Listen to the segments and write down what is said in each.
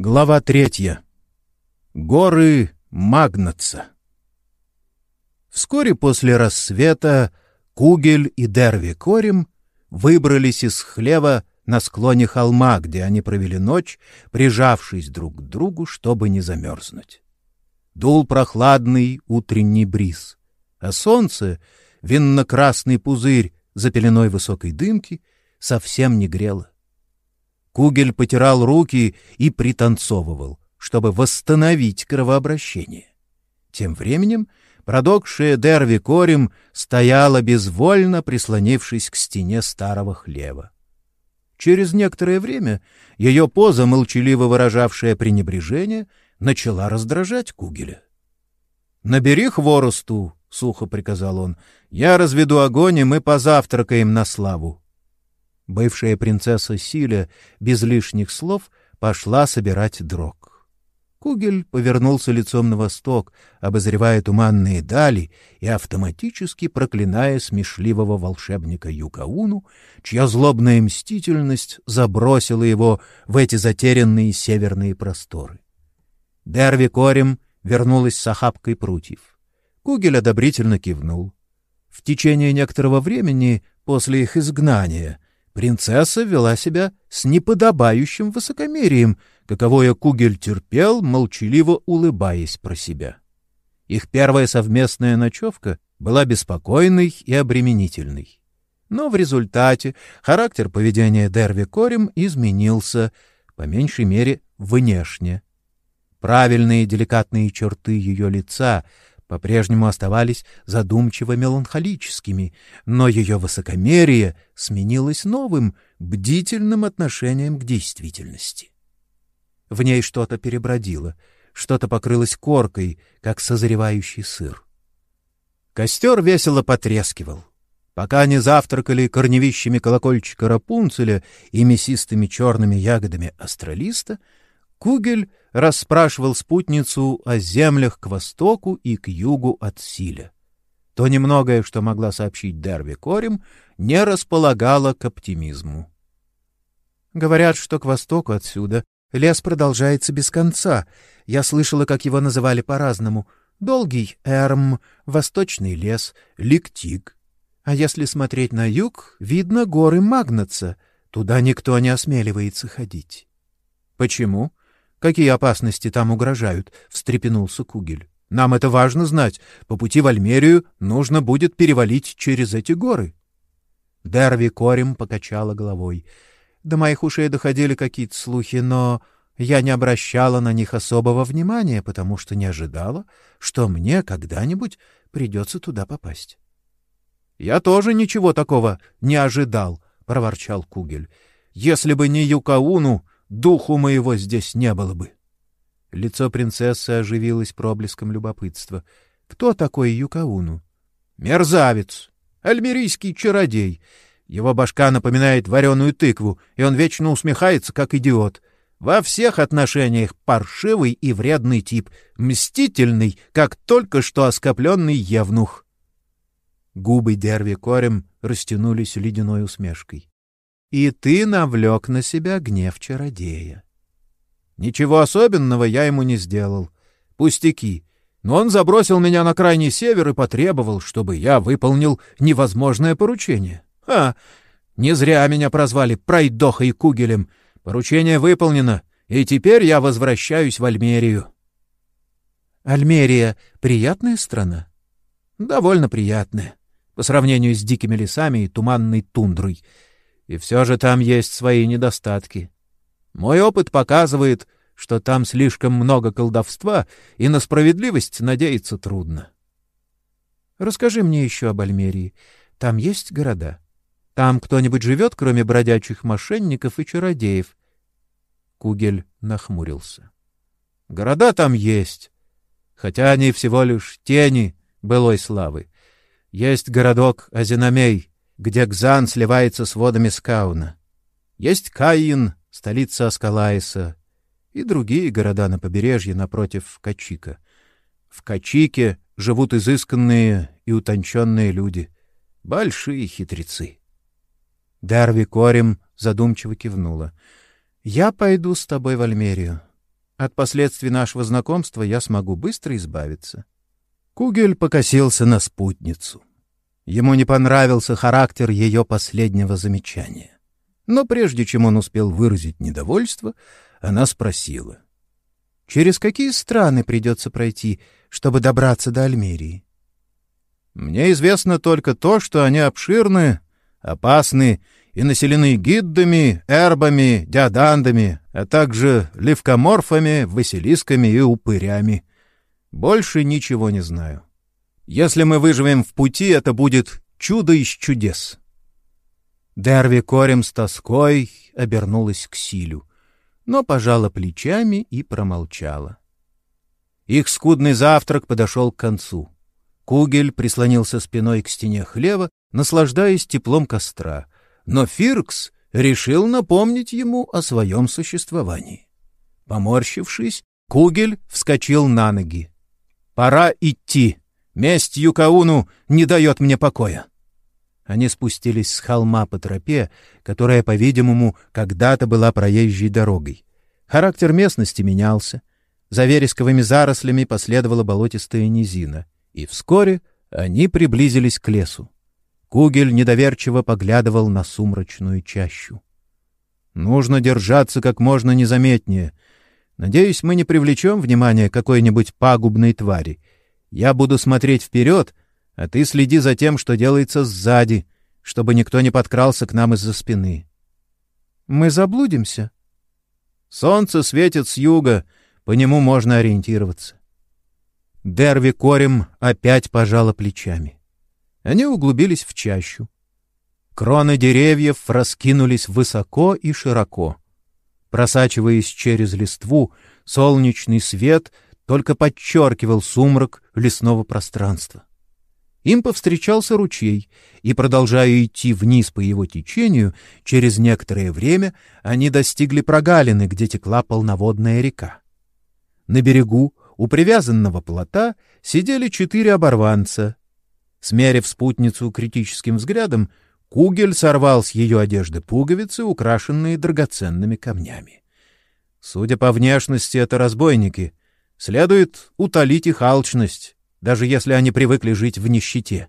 Глава третья. Горы Магнатца. Вскоре после рассвета Кугель и Дерви Корим выбрались из хлева на склоне холма, где они провели ночь, прижавшись друг к другу, чтобы не замерзнуть. Дул прохладный утренний бриз, а солнце, винно-красный пузырь за пеленой высокой дымки, совсем не грело. Кугель потирал руки и пританцовывал, чтобы восстановить кровообращение. Тем временем продокшая Дерви Корим стояла безвольно, прислонившись к стене старого хлева. Через некоторое время ее поза, молчаливо выражавшая пренебрежение, начала раздражать Кугеля. «Набери хворосту», — сухо приказал он, — «я разведу огонь, и мы позавтракаем на славу». Бывшая принцесса Силя без лишних слов пошла собирать дрог. Кугель повернулся лицом на восток, обозревая туманные дали и автоматически проклиная смешливого волшебника Юкауну, чья злобная мстительность забросила его в эти затерянные северные просторы. Дерви Корем вернулась с охапкой прутьев. Кугель одобрительно кивнул. В течение некоторого времени после их изгнания — Принцесса вела себя с неподобающим высокомерием, каковое Кугель терпел, молчаливо улыбаясь про себя. Их первая совместная ночевка была беспокойной и обременительной. Но в результате характер поведения Дерви Корем изменился, по меньшей мере, внешне. Правильные деликатные черты ее лица — по-прежнему оставались задумчиво-меланхолическими, но ее высокомерие сменилось новым, бдительным отношением к действительности. В ней что-то перебродило, что-то покрылось коркой, как созревающий сыр. Костер весело потрескивал. Пока они завтракали корневищами колокольчика Рапунцеля и мясистыми черными ягодами астролиста, Кугель расспрашивал спутницу о землях к востоку и к югу от Силя. То немногое, что могла сообщить Дерви Корим, не располагало к оптимизму. Говорят, что к востоку отсюда лес продолжается без конца. Я слышала, как его называли по-разному. Долгий Эрм, Восточный лес, Ликтик. А если смотреть на юг, видно горы Магнаца. Туда никто не осмеливается ходить. Почему? Какие опасности там угрожают? встрепенулся Кугель. Нам это важно знать. По пути в Альмерию нужно будет перевалить через эти горы. Дерви Корим покачала головой. До моих ушей доходили какие-то слухи, но я не обращала на них особого внимания, потому что не ожидала, что мне когда-нибудь придется туда попасть. — Я тоже ничего такого не ожидал, — проворчал Кугель. — Если бы не Юкауну, духу моего здесь не было бы. Лицо принцессы оживилось проблеском любопытства. Кто такой Юкауну? Мерзавец, альмерийский чародей. Его башка напоминает вареную тыкву, и он вечно усмехается, как идиот. Во всех отношениях паршивый и вредный тип, мстительный, как только что оскопленный евнух. Губы Дерви Корем растянулись ледяной усмешкой и ты навлек на себя гнев чародея. Ничего особенного я ему не сделал. Пустяки. Но он забросил меня на крайний север и потребовал, чтобы я выполнил невозможное поручение. А, не зря меня прозвали Пройдохой Кугелем. Поручение выполнено, и теперь я возвращаюсь в Альмерию. Альмерия — приятная страна? Довольно приятная. По сравнению с дикими лесами и туманной тундрой — и все же там есть свои недостатки. Мой опыт показывает, что там слишком много колдовства, и на справедливость надеяться трудно. Расскажи мне еще об Альмерии. Там есть города? Там кто-нибудь живет, кроме бродячих мошенников и чародеев? Кугель нахмурился. Города там есть, хотя они всего лишь тени былой славы. Есть городок Азинамей, где Гзан сливается с водами Скауна. Есть Каин, столица Аскалаиса, и другие города на побережье напротив Качика. В Качике живут изысканные и утонченные люди, большие хитрецы. Дарви Корим задумчиво кивнула. — Я пойду с тобой в Альмерию. От последствий нашего знакомства я смогу быстро избавиться. Кугель покосился на спутницу. Ему не понравился характер ее последнего замечания. Но прежде чем он успел выразить недовольство, она спросила. «Через какие страны придется пройти, чтобы добраться до Альмерии?» «Мне известно только то, что они обширны, опасны и населены гиддами, эрбами, диадандами, а также левкоморфами, василисками и упырями. Больше ничего не знаю. Если мы выживем в пути, это будет чудо из чудес. Дерви Корем с тоской обернулась к Силю, но пожала плечами и промолчала. Их скудный завтрак подошел к концу. Кугель прислонился спиной к стене хлева, наслаждаясь теплом костра, но Фиркс решил напомнить ему о своем существовании. Поморщившись, Кугель вскочил на ноги. «Пора идти. Месть Юкауну не дает мне покоя». Они спустились с холма по тропе, которая, по-видимому, когда-то была проезжей дорогой. Характер местности менялся. За вересковыми зарослями последовала болотистая низина, и вскоре они приблизились к лесу. Кугель недоверчиво поглядывал на сумрачную чащу. «Нужно держаться как можно незаметнее. Надеюсь, мы не привлечем внимание какой-нибудь пагубной твари. Я буду смотреть вперед, а ты следи за тем, что делается сзади, чтобы никто не подкрался к нам из-за спины». «Мы заблудимся?» «Солнце светит с юга, по нему можно ориентироваться». Дерви Корем опять пожала плечами. Они углубились в чащу. Кроны деревьев раскинулись высоко и широко. Просачиваясь через листву, солнечный свет только подчеркивал сумрак лесного пространства. Им повстречался ручей, и, продолжая идти вниз по его течению, через некоторое время они достигли прогалины, где текла полноводная река. На берегу, у привязанного плота, сидели четыре оборванца, Смерив спутницу критическим взглядом, Кугель сорвал с ее одежды пуговицы, украшенные драгоценными камнями. Судя по внешности, это разбойники. Следует утолить их алчность, даже если они привыкли жить в нищете.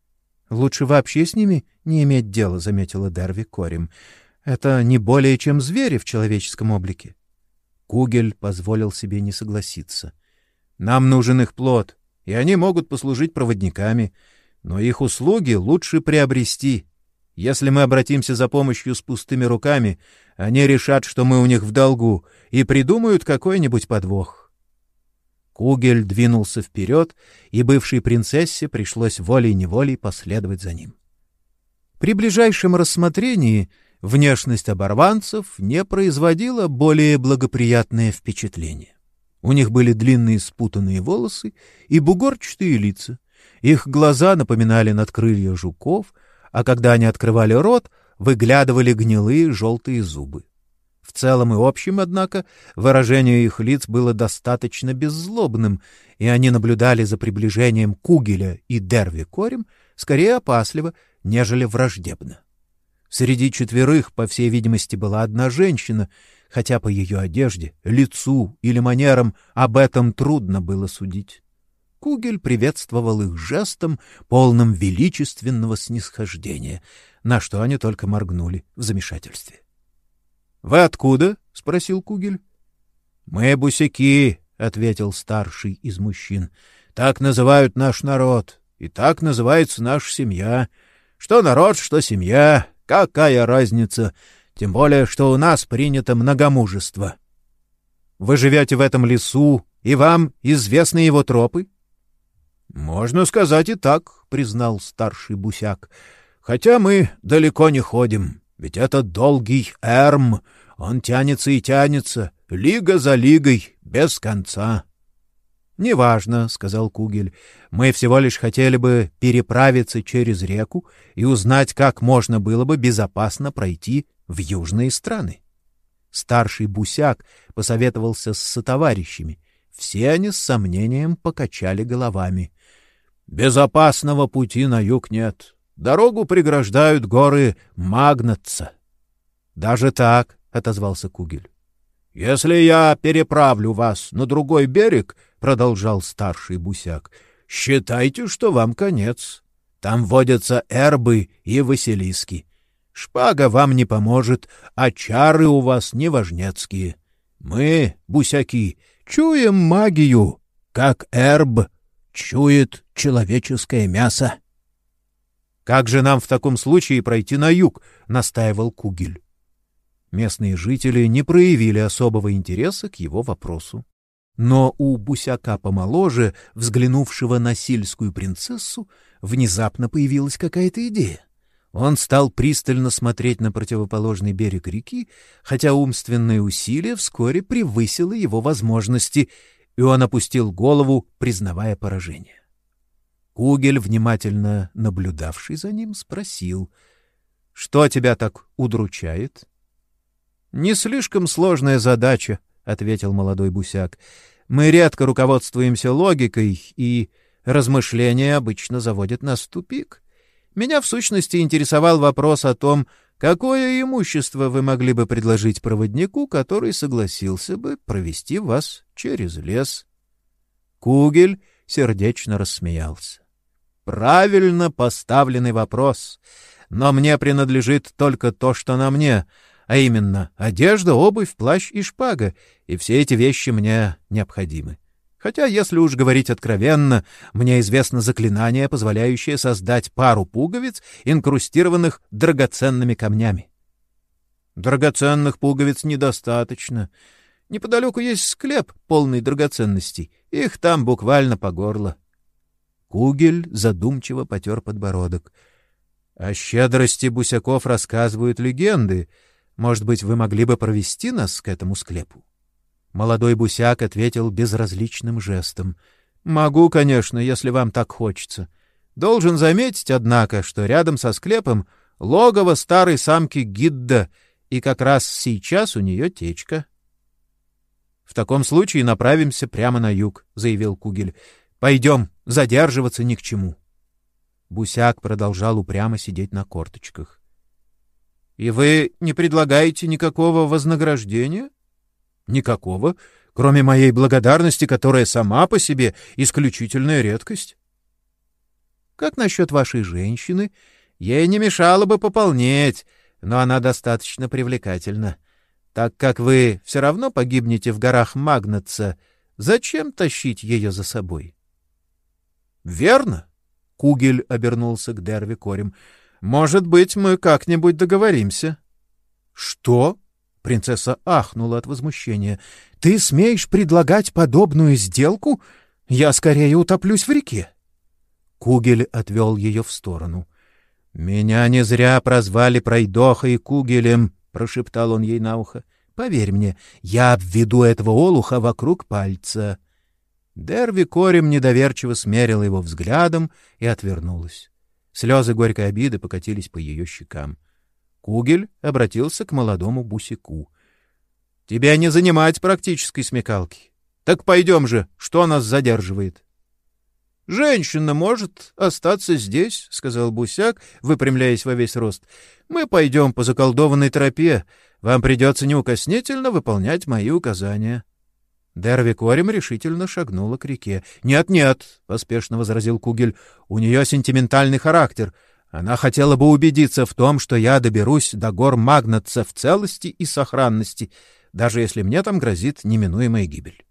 — Лучше вообще с ними не иметь дела, — заметила Дарви Корим. — Это не более чем звери в человеческом облике. Кугель позволил себе не согласиться. — Нам нужен их плод, и они могут послужить проводниками — но их услуги лучше приобрести. Если мы обратимся за помощью с пустыми руками, они решат, что мы у них в долгу, и придумают какой-нибудь подвох. Кугель двинулся вперед, и бывшей принцессе пришлось волей-неволей последовать за ним. При ближайшем рассмотрении внешность оборванцев не производила более благоприятное впечатление. У них были длинные спутанные волосы и бугорчатые лица — их глаза напоминали надкрылья жуков, а когда они открывали рот, выглядывали гнилые желтые зубы. В целом и общем, однако, выражение их лиц было достаточно беззлобным, и они наблюдали за приближением Кугеля и Дерви Корем скорее опасливо, нежели враждебно. Среди четверых, по всей видимости, была одна женщина, хотя по ее одежде, лицу или манерам об этом трудно было судить. Кугель приветствовал их жестом, полным величественного снисхождения, на что они только моргнули в замешательстве. — Вы откуда? — спросил Кугель. — Мы бусяки, — ответил старший из мужчин. — Так называют наш народ, и так называется наша семья. Что народ, что семья, какая разница, тем более, что у нас принято многомужество. — Вы живете в этом лесу, и вам известны его тропы? —— Можно сказать и так, — признал старший бусяк. — Хотя мы далеко не ходим, ведь это долгий эрм, он тянется и тянется, лига за лигой, без конца. — Неважно, — сказал Кугель, — мы всего лишь хотели бы переправиться через реку и узнать, как можно было бы безопасно пройти в южные страны. Старший бусяк посоветовался с сотоварищами. Все они с сомнением покачали головами. Безопасного пути на юг нет. Дорогу преграждают горы Магнатца. — Даже так, — отозвался Кугель. — Если я переправлю вас на другой берег, — продолжал старший бусяк, — считайте, что вам конец. Там водятся эрбы и василиски. Шпага вам не поможет, а чары у вас неважнецкие. Мы, бусяки, чуем магию, как эрб чует человеческое мясо. — Как же нам в таком случае пройти на юг? — настаивал Кугель. Местные жители не проявили особого интереса к его вопросу. Но у бусяка помоложе, взглянувшего на сельскую принцессу, внезапно появилась какая-то идея. Он стал пристально смотреть на противоположный берег реки, хотя умственное усилие вскоре превысило его возможности, и он опустил голову, признавая поражение. Кугель, внимательно наблюдавший за ним, спросил, «Что тебя так удручает?» «Не слишком сложная задача», — ответил молодой бусяк. «Мы редко руководствуемся логикой, и размышления обычно заводят нас в тупик. Меня, в сущности, интересовал вопрос о том, какое имущество вы могли бы предложить проводнику, который согласился бы провести вас через лес». Кугель сердечно рассмеялся. «Правильно поставленный вопрос. Но мне принадлежит только то, что на мне — а именно одежда, обувь, плащ и шпага, и все эти вещи мне необходимы. Хотя, если уж говорить откровенно, мне известно заклинание, позволяющее создать пару пуговиц, инкрустированных драгоценными камнями. Драгоценных пуговиц недостаточно. Неподалеку есть склеп, полный драгоценностей. Их там буквально по горло. Кугель задумчиво потер подбородок. О щедрости бусяков рассказывают легенды — может быть, вы могли бы провести нас к этому склепу? Молодой бусяк ответил безразличным жестом. Могу, конечно, если вам так хочется. Должен заметить, однако, что рядом со склепом логово старой самки Гидда, и как раз сейчас у нее течка. В таком случае направимся прямо на юг, заявил Кугель. Пойдем, задерживаться ни к чему. Бусяк продолжал упрямо сидеть на корточках. И вы не предлагаете никакого вознаграждения? Никакого, кроме моей благодарности, которая сама по себе исключительная редкость. Как насчет вашей женщины? Ей не мешало бы пополнеть, но она достаточно привлекательна. Так как вы все равно погибнете в горах Магнатца, зачем тащить ее за собой? — Верно. Кугель обернулся к Дерви Корем. Может быть, мы как-нибудь договоримся. — Что? — принцесса ахнула от возмущения. — Ты смеешь предлагать подобную сделку? Я скорее утоплюсь в реке. Кугель отвел ее в сторону. — Меня не зря прозвали Пройдохой Кугелем, — прошептал он ей на ухо. — Поверь мне, я обведу этого олуха вокруг пальца. Дерви Корем недоверчиво смерила его взглядом и отвернулась. Слезы горькой обиды покатились по ее щекам. Кугель обратился к молодому бусику. — Тебя не занимать практической смекалки. Так пойдем же, что нас задерживает? — Женщина может остаться здесь, — сказал бусяк, выпрямляясь во весь рост. — Мы пойдем по заколдованной тропе. Вам придется неукоснительно выполнять мои указания. — Дерви Корем решительно шагнула к реке. «Нет-нет», — поспешно возразил Кугель, — «у нее сентиментальный характер. Она хотела бы убедиться в том, что я доберусь до гор Магнатца в целости и сохранности, даже если мне там грозит неминуемая гибель».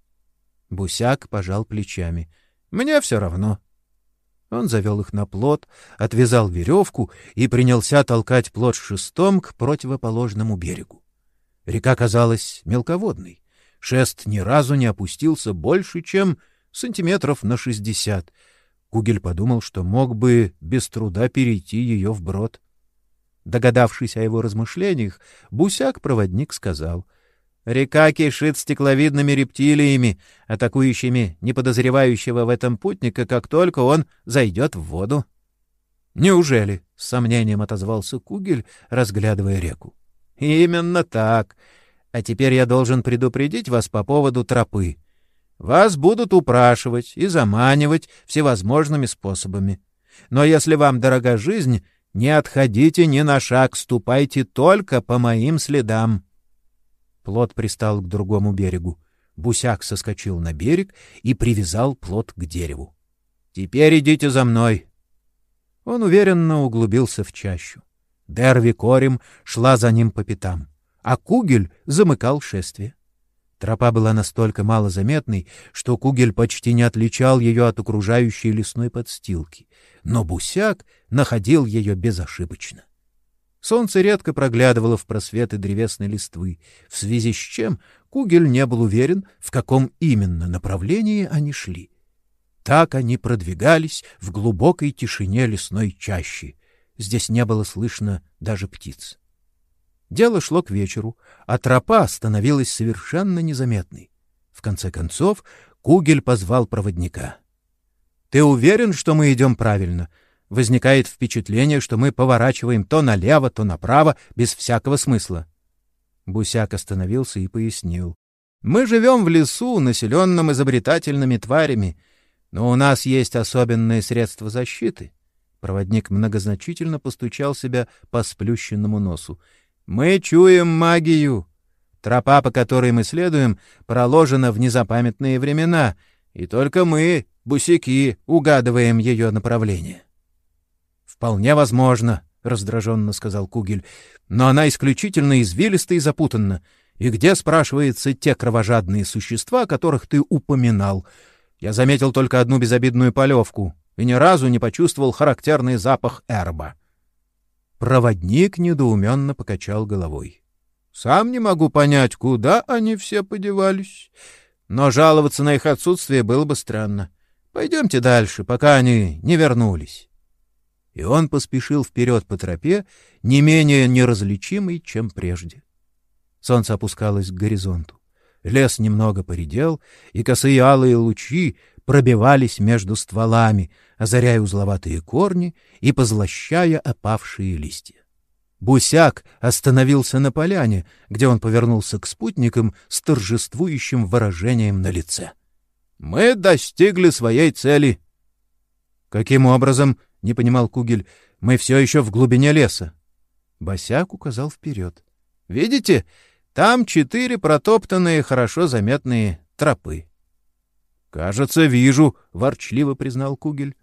Бусяк пожал плечами. «Мне все равно». Он завел их на плот, отвязал веревку и принялся толкать плот шестом к противоположному берегу. Река казалась мелководной. Шест ни разу не опустился больше, чем сантиметров на шестьдесят. Кугель подумал, что мог бы без труда перейти ее вброд. Догадавшись о его размышлениях, Бусяк-проводник сказал — Река кишит стекловидными рептилиями, атакующими неподозревающего в этом путника, как только он зайдет в воду. — Неужели? — с сомнением отозвался Кугель, разглядывая реку. — Именно так. А теперь я должен предупредить вас по поводу тропы. Вас будут упрашивать и заманивать всевозможными способами. Но если вам дорога жизнь, не отходите ни на шаг, ступайте только по моим следам. Плот пристал к другому берегу. Бусяк соскочил на берег и привязал плот к дереву. — Теперь идите за мной. Он уверенно углубился в чащу. Дерви Корим шла за ним по пятам, а Кугель замыкал шествие. Тропа была настолько малозаметной, что Кугель почти не отличал ее от окружающей лесной подстилки, но Бусяк находил ее безошибочно. Солнце редко проглядывало в просветы древесной листвы, в связи с чем Кугель не был уверен, в каком именно направлении они шли. Так они продвигались в глубокой тишине лесной чащи. Здесь не было слышно даже птиц. Дело шло к вечеру, а тропа становилась совершенно незаметной. В конце концов Кугель позвал проводника. — Ты уверен, что мы идем правильно? Возникает впечатление, что мы поворачиваем то налево, то направо, без всякого смысла. Бусяк остановился и пояснил. — Мы живем в лесу, населенном изобретательными тварями, но у нас есть особенные средства защиты. Проводник многозначительно постучал себя по сплющенному носу. Мы чуем магию. Тропа, по которой мы следуем, проложена в незапамятные времена, и только мы, бусики, угадываем ее направление. — Вполне возможно, — раздраженно сказал Кугель, — но она исключительно извилиста и запутанна. И где, спрашивается, те кровожадные существа, которых ты упоминал? Я заметил только одну безобидную полевку и ни разу не почувствовал характерный запах эрба. Проводник недоуменно покачал головой. — Сам не могу понять, куда они все подевались. Но жаловаться на их отсутствие было бы странно. Пойдемте дальше, пока они не вернулись. И он поспешил вперед по тропе, не менее неразличимый, чем прежде. Солнце опускалось к горизонту. Лес немного поредел, и косые алые лучи пробивались между стволами, озаряя узловатые корни и позлощая опавшие листья. Бусяк остановился на поляне, где он повернулся к спутникам с торжествующим выражением на лице. «Мы достигли своей цели». «Каким образом?» — не понимал Кугель. «Мы все еще в глубине леса». Босяк указал вперед. «Видите, там четыре протоптанные, хорошо заметные тропы. Кажется, вижу, ворчливо признал Кугель.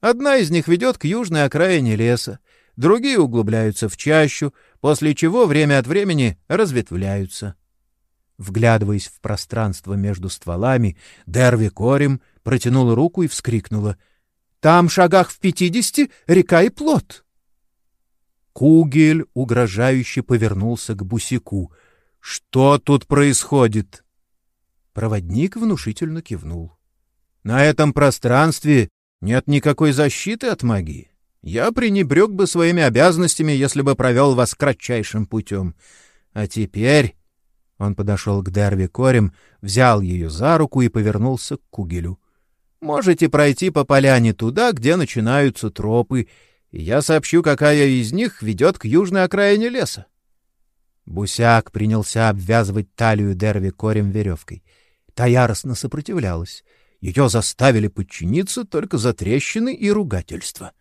Одна из них ведет к южной окраине леса, другие углубляются в чащу, после чего время от времени разветвляются. Вглядываясь в пространство между стволами, Дерви Корим протянула руку и вскрикнула. — Там, шагах в пятидесяти, река и плод. Кугель угрожающе повернулся к Бусику. — Что тут происходит? Проводник внушительно кивнул. На этом пространстве нет никакой защиты от магии. Я пренебрег бы своими обязанностями, если бы провел вас кратчайшим путем. А теперь... Он подошел к Дерви Корем, взял ее за руку и повернулся к Кугелю. «Можете пройти по поляне туда, где начинаются тропы, и я сообщу, какая из них ведет к южной окраине леса». Бусяк принялся обвязывать талию Дерви Корем веревкой — Та яростно сопротивлялась. Ее заставили подчиниться только за трещины и ругательства.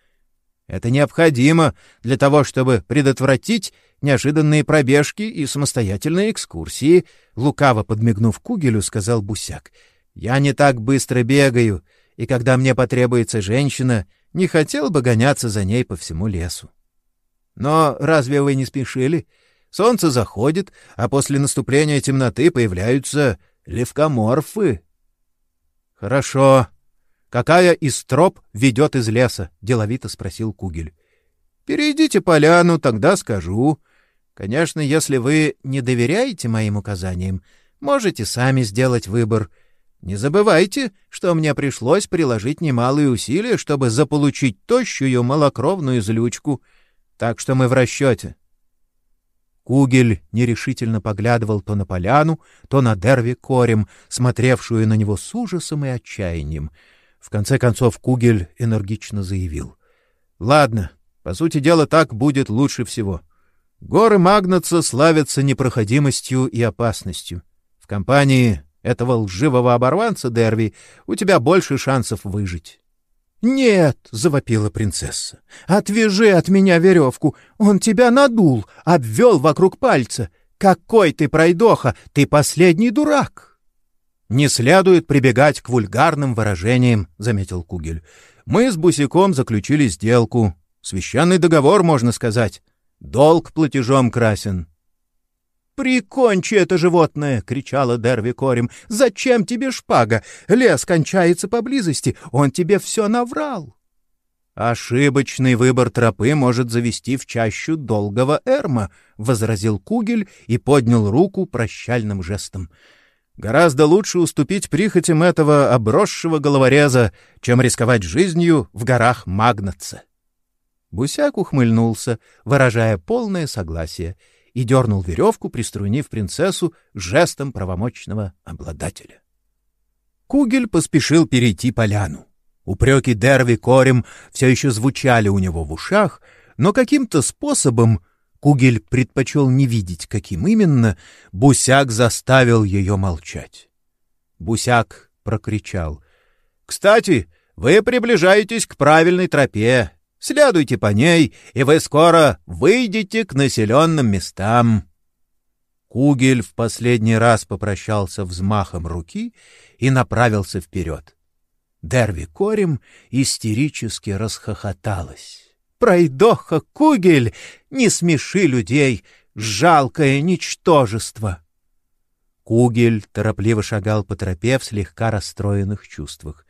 Это необходимо для того, чтобы предотвратить неожиданные пробежки и самостоятельные экскурсии, лукаво подмигнув Кугелю, сказал Бусяк. Я не так быстро бегаю, и когда мне потребуется женщина, не хотел бы гоняться за ней по всему лесу. Но разве вы не спешили? Солнце заходит, а после наступления темноты появляются Левкоморфы. Хорошо. Какая из троп ведет из леса? деловито спросил Кугель. Перейдите поляну, тогда скажу. Конечно, если вы не доверяете моим указаниям, можете сами сделать выбор. Не забывайте, что мне пришлось приложить немалые усилия, чтобы заполучить тощую малокровную злючку. Так что мы в расчете. Кугель нерешительно поглядывал то на поляну, то на Дерви Корем, смотревшую на него с ужасом и отчаянием. В конце концов Кугель энергично заявил. — Ладно, по сути дела так будет лучше всего. Горы Магнаца славятся непроходимостью и опасностью. В компании этого лживого оборванца Дерви у тебя больше шансов выжить. «Нет!» — завопила принцесса. «Отвяжи от меня веревку! Он тебя надул, обвел вокруг пальца! Какой ты пройдоха! Ты последний дурак!» «Не следует прибегать к вульгарным выражениям», — заметил Кугель. «Мы с Бусиком заключили сделку. Священный договор, можно сказать. Долг платежом красен». «Прикончи это животное!» — кричала Дерви Корим. «Зачем тебе шпага? Лес кончается поблизости. Он тебе все наврал». «Ошибочный выбор тропы может завести в чащу долгого эрма», — возразил Кугель и поднял руку прощальным жестом. «Гораздо лучше уступить прихотям этого обросшего головореза, чем рисковать жизнью в горах Магнатца». Бусяк ухмыльнулся, выражая полное согласие, и дернул веревку, приструнив принцессу жестом правомочного обладателя. Кугель поспешил перейти поляну. Упреки Дерви Корем все еще звучали у него в ушах, но каким-то способом Кугель предпочел не видеть, каким именно, Бусяк заставил ее молчать. Бусяк прокричал. — Кстати, вы приближаетесь к правильной тропе. Следуйте по ней, и вы скоро выйдете к населенным местам. Кугель в последний раз попрощался взмахом руки и направился вперед. Дерви Корим истерически расхохоталась. «Пройдоха, Кугель! Не смеши людей! Жалкое ничтожество!» Кугель торопливо шагал по тропе в слегка расстроенных чувствах.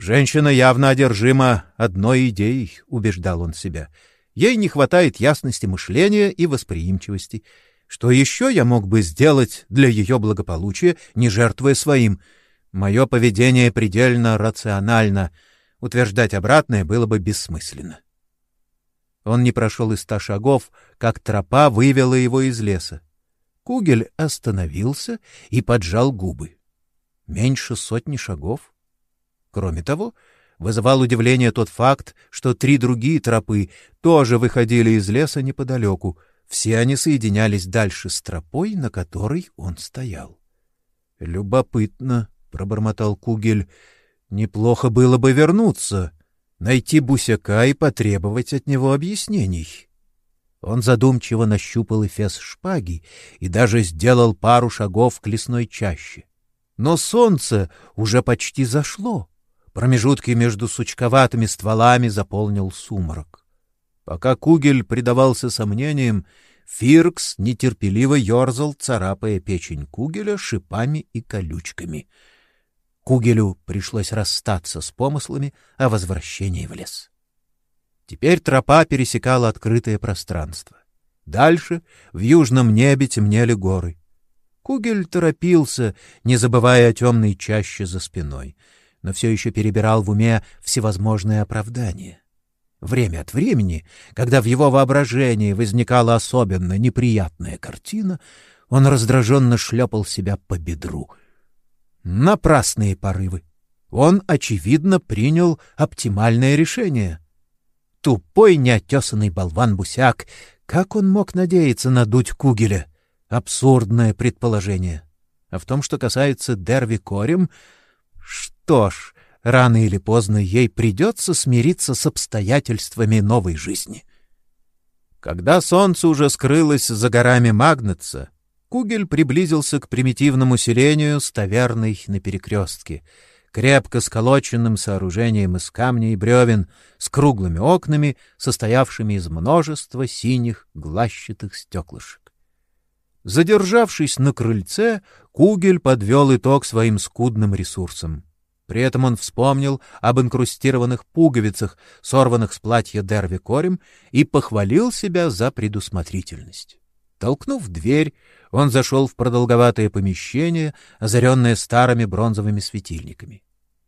«Женщина явно одержима одной идеей», — убеждал он себя. «Ей не хватает ясности мышления и восприимчивости. Что еще я мог бы сделать для ее благополучия, не жертвуя своим?» Мое поведение предельно рационально. Утверждать обратное было бы бессмысленно. Он не прошел и ста шагов, как тропа вывела его из леса. Кугель остановился и поджал губы. Меньше сотни шагов. Кроме того, вызывал удивление тот факт, что три другие тропы тоже выходили из леса неподалеку. Все они соединялись дальше с тропой, на которой он стоял. Любопытно, — пробормотал Кугель. — Неплохо было бы вернуться, найти Бусяка и потребовать от него объяснений. Он задумчиво нащупал эфес шпаги и даже сделал пару шагов к лесной чаще. Но солнце уже почти зашло. Промежутки между сучковатыми стволами заполнил сумрак. Пока Кугель предавался сомнениям, Фиркс нетерпеливо ерзал, царапая печень Кугеля шипами и колючками — Кугелю пришлось расстаться с помыслами о возвращении в лес. Теперь тропа пересекала открытое пространство. Дальше в южном небе темнели горы. Кугель торопился, не забывая о темной чаще за спиной, но все еще перебирал в уме всевозможные оправдания. Время от времени, когда в его воображении возникала особенно неприятная картина, он раздраженно шлепал себя по бедру — Напрасные порывы. Он, очевидно, принял оптимальное решение. Тупой неотесанный болван-бусяк. Как он мог надеяться надуть Кугеля? Абсурдное предположение. А в том, что касается Дерви Корем, что ж, рано или поздно ей придется смириться с обстоятельствами новой жизни. Когда солнце уже скрылось за горами Магнетса, Кугель приблизился к примитивному селению с таверной на перекрестке, крепко сколоченным сооружением из камня и бревен, с круглыми окнами, состоявшими из множества синих глащатых стеклышек. Задержавшись на крыльце, Кугель подвел итог своим скудным ресурсам. При этом он вспомнил об инкрустированных пуговицах, сорванных с платья Дерви Корем, и похвалил себя за предусмотрительность. Толкнув дверь, он зашел в продолговатое помещение, озаренное старыми бронзовыми светильниками.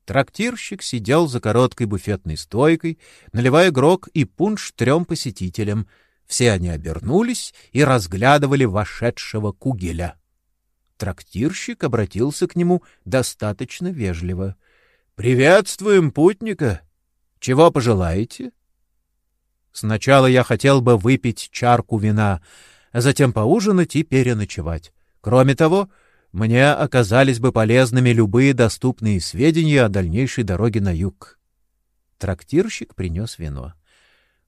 Трактирщик сидел за короткой буфетной стойкой, наливая грог и пунш трем посетителям. Все они обернулись и разглядывали вошедшего кугеля. Трактирщик обратился к нему достаточно вежливо. — Приветствуем путника! Чего пожелаете? — Сначала я хотел бы выпить чарку вина, а затем поужинать и переночевать. Кроме того, мне оказались бы полезными любые доступные сведения о дальнейшей дороге на юг. Трактирщик принес вино.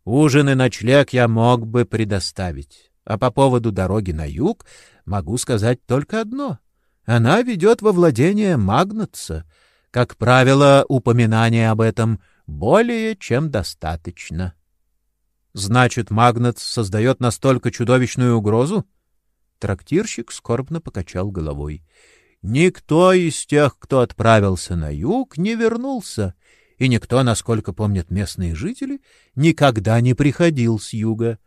Ужин и ночлег я мог бы предоставить. А по поводу дороги на юг могу сказать только одно. Она ведет во владение Магнатса. Как правило, упоминания об этом более чем достаточно. Значит, Магнатс создает настолько чудовищную угрозу? Трактирщик скорбно покачал головой. Никто из тех, кто отправился на юг, не вернулся, и никто, насколько помнят местные жители, никогда не приходил с юга.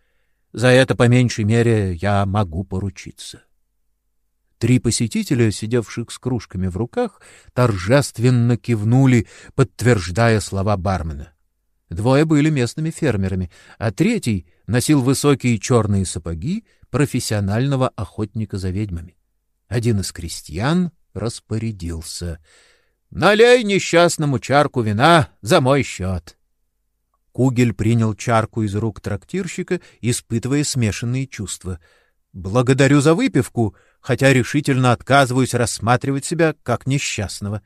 За это, по меньшей мере, я могу поручиться. Три посетителя, сидевших с кружками в руках, торжественно кивнули, подтверждая слова бармена. Двое были местными фермерами, а третий носил высокие черные сапоги профессионального охотника за ведьмами. Один из крестьян распорядился. — Налей несчастному чарку вина за мой счет. Кугель принял чарку из рук трактирщика, испытывая смешанные чувства. «Благодарю за выпивку, хотя решительно отказываюсь рассматривать себя как несчастного.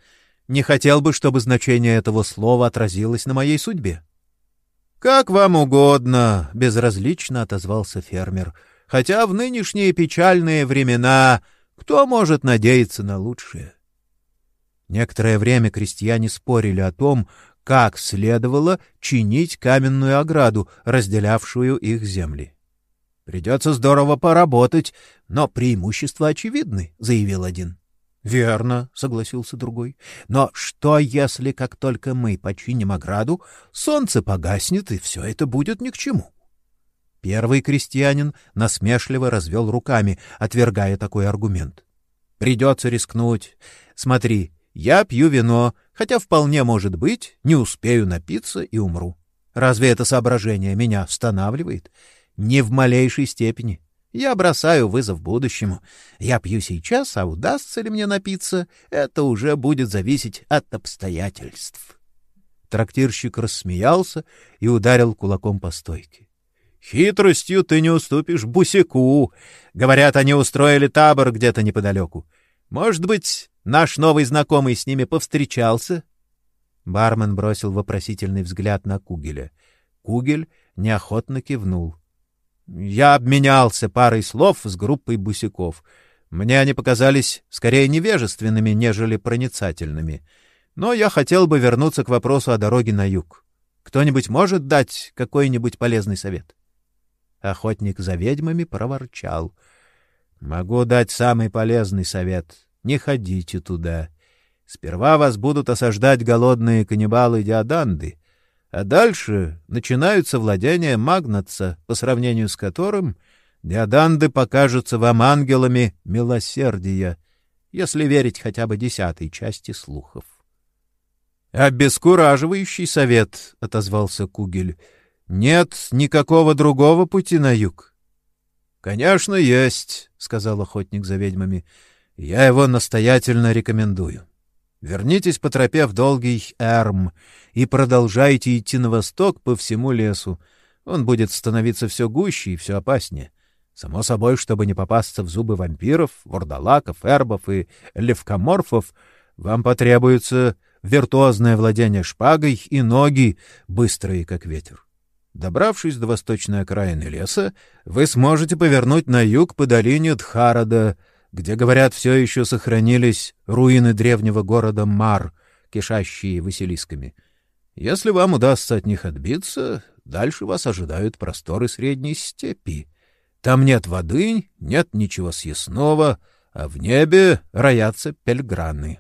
Не хотел бы, чтобы значение этого слова отразилось на моей судьбе». «Как вам угодно», — безразлично отозвался фермер. «Хотя в нынешние печальные времена кто может надеяться на лучшее?» Некоторое время крестьяне спорили о том, как следовало чинить каменную ограду, разделявшую их земли. «Придется здорово поработать, но преимущества очевидны», — заявил один. «Верно», — согласился другой. «Но что, если, как только мы починим ограду, солнце погаснет, и все это будет ни к чему?» Первый крестьянин насмешливо развел руками, отвергая такой аргумент. «Придется рискнуть. Смотри, я пью вино, хотя вполне может быть, не успею напиться и умру. Разве это соображение меня останавливает? Не в малейшей степени. Я бросаю вызов будущему. Я пью сейчас, а удастся ли мне напиться, это уже будет зависеть от обстоятельств. Трактирщик рассмеялся и ударил кулаком по стойке. Хитростью ты не уступишь бусику. Говорят, они устроили табор где-то неподалеку. Может быть, наш новый знакомый с ними повстречался? Бармен бросил вопросительный взгляд на Кугеля. Кугель неохотно кивнул. Я обменялся парой слов с группой бусиков. Мне они показались скорее невежественными, нежели проницательными. Но я хотел бы вернуться к вопросу о дороге на юг. Кто-нибудь может дать какой-нибудь полезный совет? Охотник за ведьмами проворчал — Могу дать самый полезный совет. Не ходите туда. Сперва вас будут осаждать голодные каннибалы Диаданды, а дальше начинаются владения Магнатца, по сравнению с которым Диаданды покажутся вам ангелами милосердия, если верить хотя бы десятой части слухов. — Обескураживающий совет, — отозвался Кугель. — Нет никакого другого пути на юг. — Конечно, есть, — сказал охотник за ведьмами. — Я его настоятельно рекомендую. Вернитесь по тропе в долгий Эрм и продолжайте идти на восток по всему лесу. Он будет становиться все гуще и все опаснее. Само собой, чтобы не попасться в зубы вампиров, вурдалаков, эрбов и левкоморфов, вам потребуется виртуозное владение шпагой и ноги, быстрые, как ветер. Добравшись до восточной окраины леса, вы сможете повернуть на юг по долине Дхарада, где, говорят, все еще сохранились руины древнего города Мар, кишащие василисками. Если вам удастся от них отбиться, дальше вас ожидают просторы средней степи. Там нет воды, нет ничего съестного, а в небе роятся пельграны.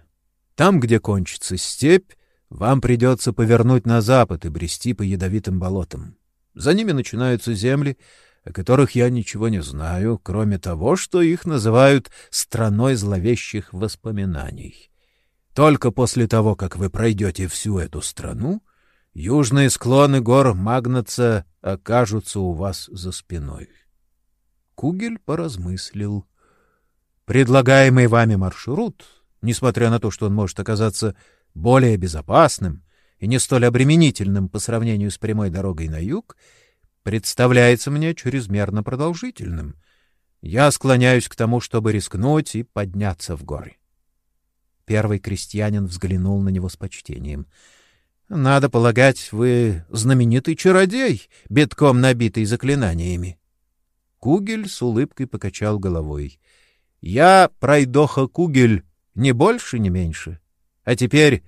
Там, где кончится степь, вам придется повернуть на запад и брести по ядовитым болотам. За ними начинаются земли, о которых я ничего не знаю, кроме того, что их называют «страной зловещих воспоминаний». Только после того, как вы пройдете всю эту страну, южные склоны гор Магнаца окажутся у вас за спиной. Кугель поразмыслил. Предлагаемый вами маршрут, несмотря на то, что он может оказаться более безопасным, и не столь обременительным по сравнению с прямой дорогой на юг, представляется мне чрезмерно продолжительным. Я склоняюсь к тому, чтобы рискнуть и подняться в горы. Первый крестьянин взглянул на него с почтением. Надо полагать, вы знаменитый чародей, битком набитый заклинаниями. Кугель с улыбкой покачал головой. Я пройдоха Кугель, не больше, не меньше. А теперь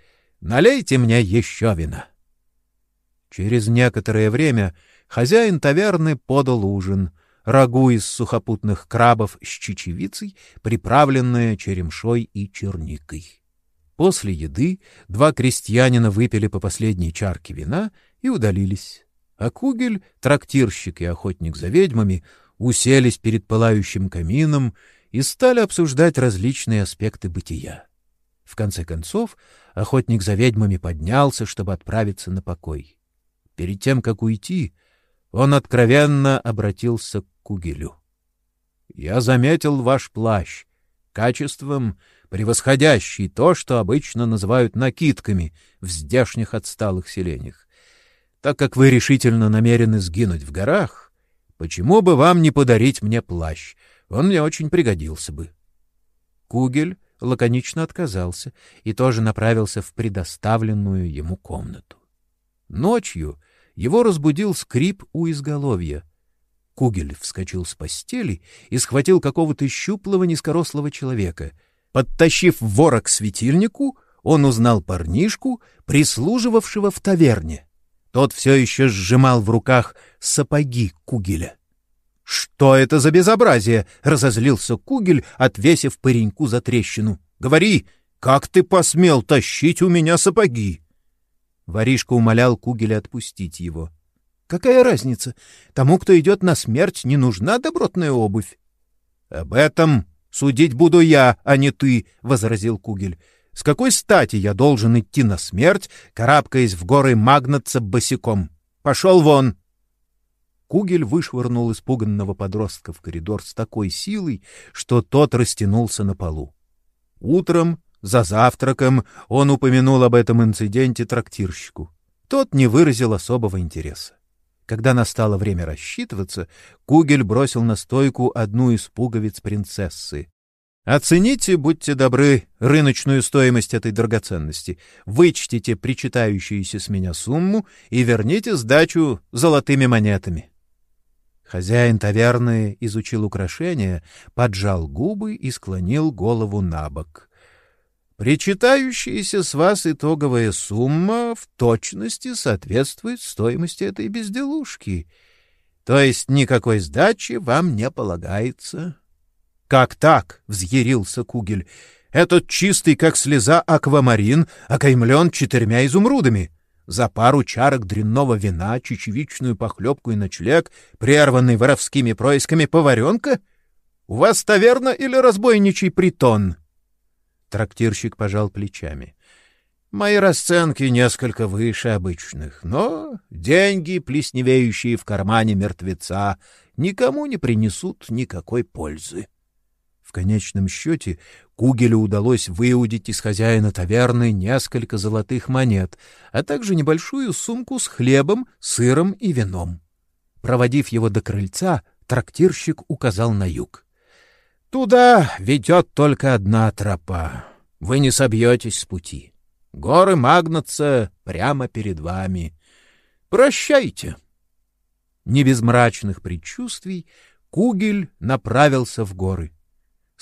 налейте мне еще вина. Через некоторое время хозяин таверны подал ужин — рагу из сухопутных крабов с чечевицей, приправленное черемшой и черникой. После еды два крестьянина выпили по последней чарке вина и удалились. А Кугель, трактирщик и охотник за ведьмами, уселись перед пылающим камином и стали обсуждать различные аспекты бытия. В конце концов, охотник за ведьмами поднялся, чтобы отправиться на покой. Перед тем, как уйти, он откровенно обратился к Кугелю. «Я заметил ваш плащ, качеством превосходящий то, что обычно называют накидками в здешних отсталых селениях. Так как вы решительно намерены сгинуть в горах, почему бы вам не подарить мне плащ? Он мне очень пригодился бы». Кугель лаконично отказался и тоже направился в предоставленную ему комнату. Ночью его разбудил скрип у изголовья — Кугель вскочил с постели и схватил какого-то щуплого низкорослого человека. Подтащив вора к светильнику, он узнал парнишку, прислуживавшего в таверне. Тот все еще сжимал в руках сапоги Кугеля. — Что это за безобразие? — разозлился Кугель, отвесив пареньку за трещину. — Говори, как ты посмел тащить у меня сапоги? Воришка умолял Кугеля отпустить его. — Какая разница? Тому, кто идет на смерть, не нужна добротная обувь. — Об этом судить буду я, а не ты, — возразил Кугель. — С какой стати я должен идти на смерть, карабкаясь в горы Магнатца босиком? Пошел вон! Кугель вышвырнул испуганного подростка в коридор с такой силой, что тот растянулся на полу. Утром, за завтраком, он упомянул об этом инциденте трактирщику. Тот не выразил особого интереса. Когда настало время рассчитываться, Кугель бросил на стойку одну из пуговиц принцессы. Оцените, будьте добры, рыночную стоимость этой драгоценности, вычтите причитающуюся с меня сумму и верните сдачу золотыми монетами. Хозяин таверны изучил украшение, поджал губы и склонил голову на бок. Причитающаяся с вас итоговая сумма в точности соответствует стоимости этой безделушки. То есть никакой сдачи вам не полагается. — Как так? — взъярился Кугель. — Этот чистый, как слеза, аквамарин окаймлен четырьмя изумрудами. За пару чарок дрянного вина, чечевичную похлебку и ночлег, прерванный воровскими происками поваренка? У вас таверна или разбойничий притон? — Трактирщик пожал плечами. Мои расценки несколько выше обычных, но деньги, плесневеющие в кармане мертвеца, никому не принесут никакой пользы. Конечном счете Кугелю удалось выудить из хозяина таверны несколько золотых монет, а также небольшую сумку с хлебом, сыром и вином. Проводив его до крыльца, трактирщик указал на юг. Туда ведет только одна тропа. Вы не собьетесь с пути. Горы Магнатца прямо перед вами. Прощайте. Не без мрачных предчувствий Кугель направился в горы.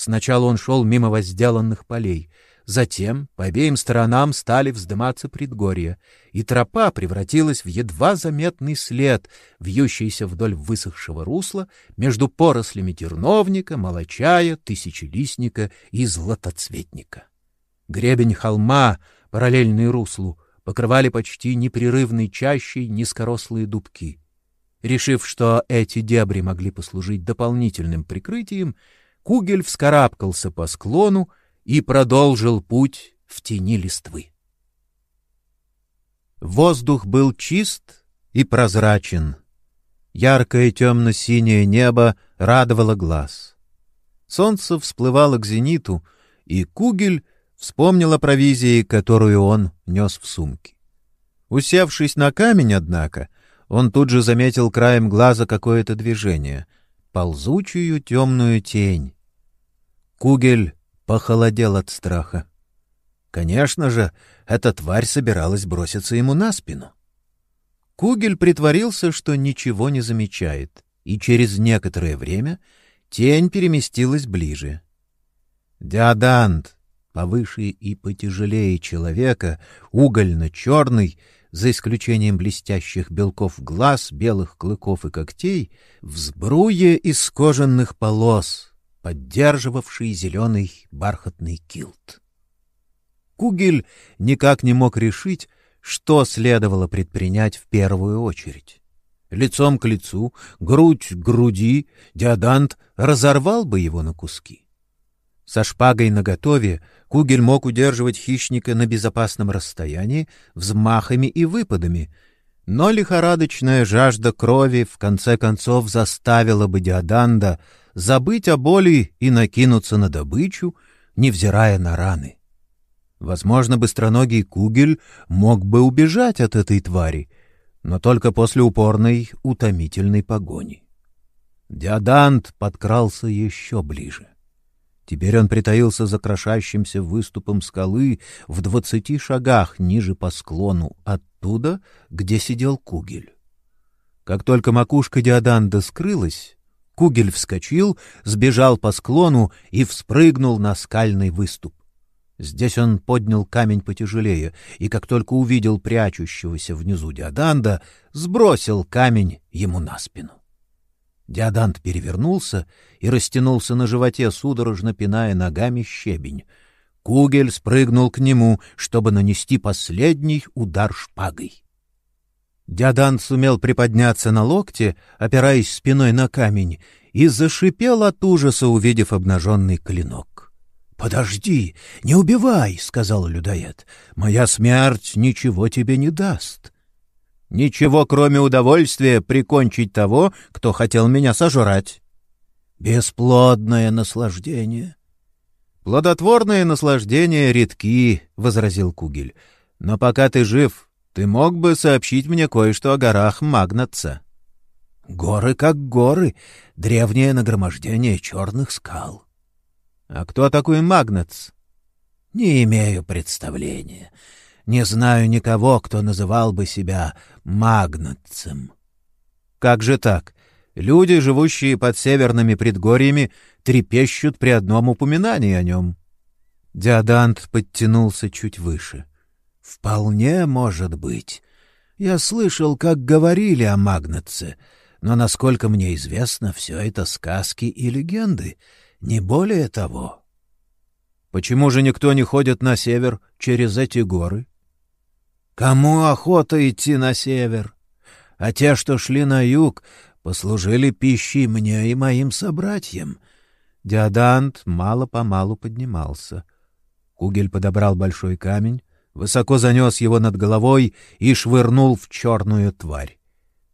Сначала он шел мимо возделанных полей, затем по обеим сторонам стали вздыматься предгорья, и тропа превратилась в едва заметный след, вьющийся вдоль высохшего русла между порослями терновника, молочая, тысячелистника и златоцветника. Гребень холма, параллельный руслу, покрывали почти непрерывной чащей низкорослые дубки. Решив, что эти дебри могли послужить дополнительным прикрытием, Кугель вскарабкался по склону и продолжил путь в тени листвы. Воздух был чист и прозрачен. Яркое темно-синее небо радовало глаз. Солнце всплывало к зениту, и Кугель вспомнил о провизии, которую он нес в сумке. Усевшись на камень, однако, он тут же заметил краем глаза какое-то движение, ползучую темную тень. Кугель похолодел от страха. Конечно же, эта тварь собиралась броситься ему на спину. Кугель притворился, что ничего не замечает. и через некоторое время тень переместилась ближе. Диадант, повыше и потяжелее человека, угольно-черный, за исключением блестящих белков глаз, белых клыков и когтей, в сбруе из кожаных полос, поддерживавший зеленый бархатный килт. Кугель никак не мог решить, что следовало предпринять в первую очередь. Лицом к лицу, грудь к груди, диадант разорвал бы его на куски. Со шпагой наготове Кугель мог удерживать хищника на безопасном расстоянии взмахами и выпадами, но лихорадочная жажда крови в конце концов заставила бы Диаданда забыть о боли и накинуться на добычу, невзирая на раны. Возможно, быстроногий Кугель мог бы убежать от этой твари, но только после упорной, утомительной погони. Диадант подкрался еще ближе. Теперь он притаился за крошащимся выступом скалы в двадцати шагах ниже по склону, оттуда, где сидел Кугель. Как только макушка Диаданда скрылась, Кугель вскочил, сбежал по склону и вспрыгнул на скальный выступ. Здесь он поднял камень потяжелее, и как только увидел прячущегося внизу Диаданда, сбросил камень ему на спину. Диадант перевернулся и растянулся на животе, судорожно пиная ногами щебень. Кугель спрыгнул к нему, чтобы нанести последний удар шпагой. Диадант сумел приподняться на локте, опираясь спиной на камень, и зашипел от ужаса, увидев обнаженный клинок. «Подожди, не убивай», — сказал людоед. «Моя смерть ничего тебе не даст». «Ничего, кроме удовольствия прикончить того, кто хотел меня сожрать». «Бесплодное наслаждение». «Плодотворные наслаждения редки», — возразил Кугель. «Но пока ты жив, ты мог бы сообщить мне кое-что о горах Магнатца». «Горы как горы, древнее нагромождение черных скал». А кто такой Магнатс? Не имею представления. Не знаю никого, кто называл бы себя Магнатцем. Как же так? Люди, живущие под северными предгорьями, трепещут при одном упоминании о нем. Диадант подтянулся чуть выше. Вполне может быть. Я слышал, как говорили о Магнатце, но, насколько мне известно, все это сказки и легенды — не более того. Почему же никто не ходит на север через эти горы? Кому охота идти на север? А те, что шли на юг, послужили пищей мне и моим собратьям. Диадант мало-помалу поднимался. Кугель подобрал большой камень, высоко занес его над головой и швырнул в черную тварь.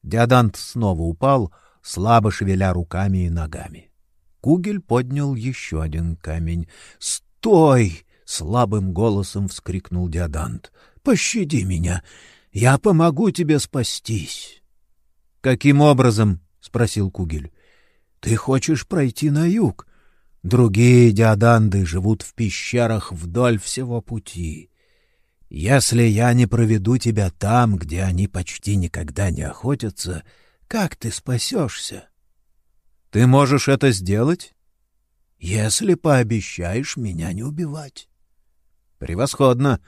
Диадант снова упал, слабо шевеля руками и ногами. Кугель поднял еще один камень. «Стой!» — слабым голосом вскрикнул Диадант. «Пощади меня! Я помогу тебе спастись!» «Каким образом?» — спросил Кугель. «Ты хочешь пройти на юг. Другие диаданды живут в пещерах вдоль всего пути. Если я не проведу тебя там, где они почти никогда не охотятся, как ты спасешься?» Ты можешь это сделать? Если пообещаешь меня не убивать. Превосходно.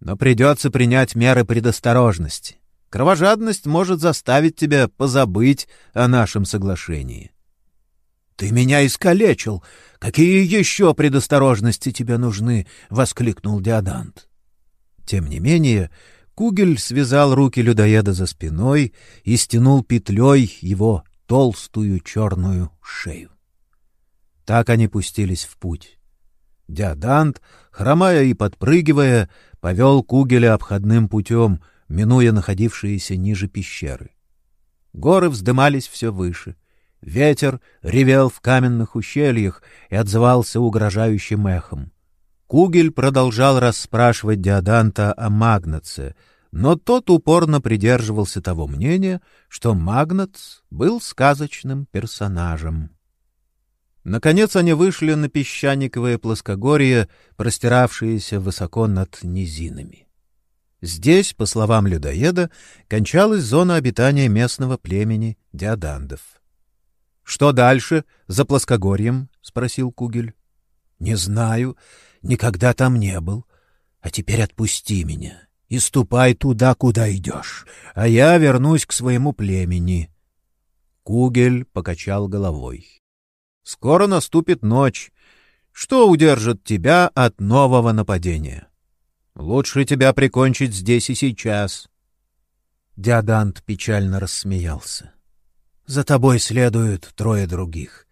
Но придется принять меры предосторожности. Кровожадность может заставить тебя позабыть о нашем соглашении. Ты меня искалечил. Какие еще предосторожности тебе нужны? воскликнул Диадант. Тем не менее, Кугель связал руки людоеда за спиной и стянул петлей его толстую черную шею. Так они пустились в путь. Диадант, хромая и подпрыгивая, повел Кугеля обходным путем, минуя находившиеся ниже пещеры. Горы вздымались все выше. Ветер ревел в каменных ущельях и отзывался угрожающим эхом. Кугель продолжал расспрашивать Диаданта о Магнаце — но тот упорно придерживался того мнения, что Магнац был сказочным персонажем. Наконец они вышли на песчаниковое плоскогорье, простиравшееся высоко над низинами. Здесь, по словам людоеда, кончалась зона обитания местного племени диадандов. Что дальше, за плоскогорьем? — спросил Кугель. — Не знаю, никогда там не был. А теперь отпусти меня и ступай туда, куда идешь, а я вернусь к своему племени. Кугель покачал головой. — Скоро наступит ночь. Что удержит тебя от нового нападения? Лучше тебя прикончить здесь и сейчас. Диадант печально рассмеялся. За тобой следуют трое других.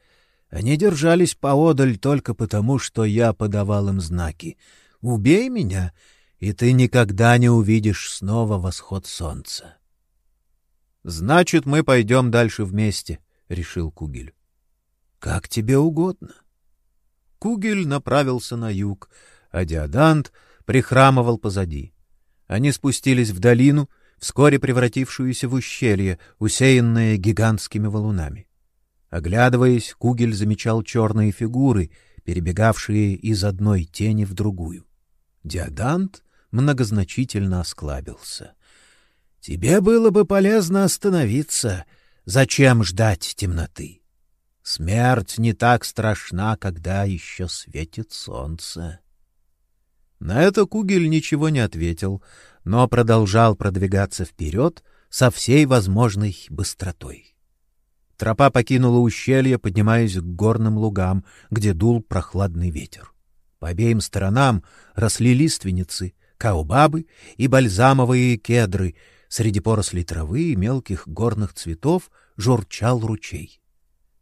Они держались поодаль только потому, что я подавал им знаки. Убей меня, и ты никогда не увидишь снова восход солнца. — Значит, мы пойдем дальше вместе, — решил Кугель. — Как тебе угодно. Кугель направился на юг, а Диадант прихрамывал позади. Они спустились в долину — вскоре превратившуюся в ущелье, усеянное гигантскими валунами. Оглядываясь, Кугель замечал черные фигуры, перебегавшие из одной тени в другую. Диадант многозначительно осклабился. — Тебе было бы полезно остановиться. Зачем ждать темноты? Смерть не так страшна, когда еще светит солнце. На это Кугель ничего не ответил, но продолжал продвигаться вперед со всей возможной быстротой. Тропа покинула ущелье, поднимаясь к горным лугам, где дул прохладный ветер. По обеим сторонам росли лиственницы, каубабы и бальзамовые кедры, среди порослей травы и мелких горных цветов журчал ручей.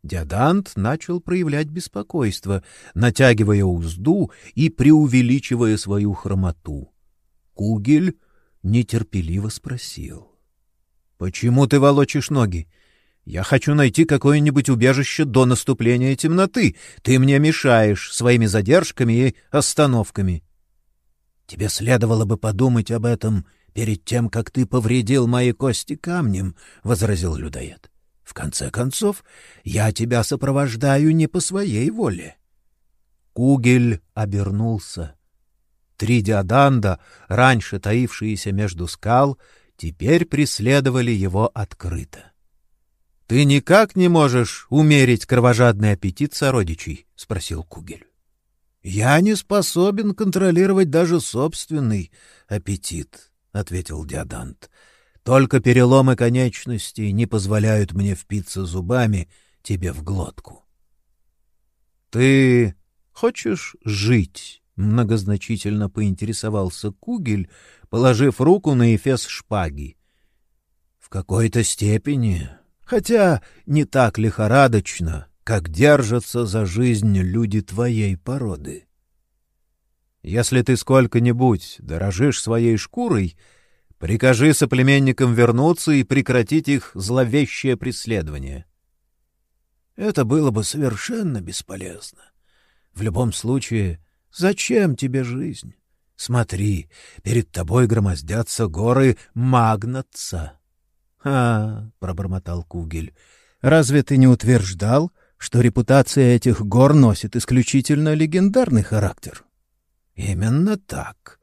Диадант начал проявлять беспокойство, натягивая узду и преувеличивая свою хромоту. Кугель нетерпеливо спросил. — Почему ты волочишь ноги? Я хочу найти какое-нибудь убежище до наступления темноты. Ты мне мешаешь своими задержками и остановками. — Тебе следовало бы подумать об этом перед тем, как ты повредил мои кости камнем, — возразил людоед. — В конце концов, я тебя сопровождаю не по своей воле. Кугель обернулся. — Три диаданда, раньше таившиеся между скал, теперь преследовали его открыто. — Ты никак не можешь умерить кровожадный аппетит сородичей? — спросил Кугель. — Я не способен контролировать даже собственный аппетит, — ответил Диадант. — Только переломы конечностей не позволяют мне впиться зубами тебе в глотку. — Ты хочешь жить? Многозначительно поинтересовался Кугель, положив руку на эфес шпаги. — В какой-то степени, хотя не так лихорадочно, как держатся за жизнь люди твоей породы. Если ты сколько-нибудь дорожишь своей шкурой, прикажи соплеменникам вернуться и прекратить их зловещее преследование. Это было бы совершенно бесполезно. В любом случае, Зачем тебе жизнь? Смотри, перед тобой громоздятся горы Магнатца. — А, — пробормотал Кугель, — разве ты не утверждал, что репутация этих гор носит исключительно легендарный характер? — Именно так.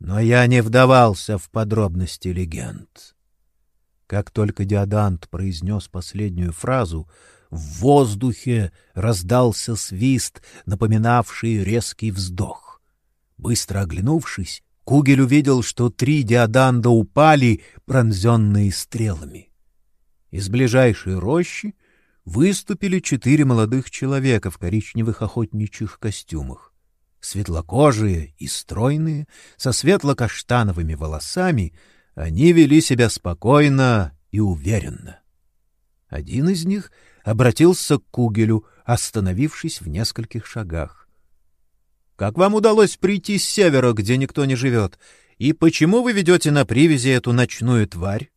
Но я не вдавался в подробности легенд. Как только Диодант произнес последнюю фразу, в воздухе раздался свист, напоминавший резкий вздох. Быстро оглянувшись, Кугель увидел, что три диаданда упали, пронзенные стрелами. Из ближайшей рощи выступили четыре молодых человека в коричневых охотничьих костюмах. Светлокожие и стройные, со светло-каштановыми волосами, они вели себя спокойно и уверенно. Один из них обратился к Кугелю, остановившись в нескольких шагах. — Как вам удалось прийти с севера, где никто не живет, и почему вы ведете на привязи эту ночную тварь?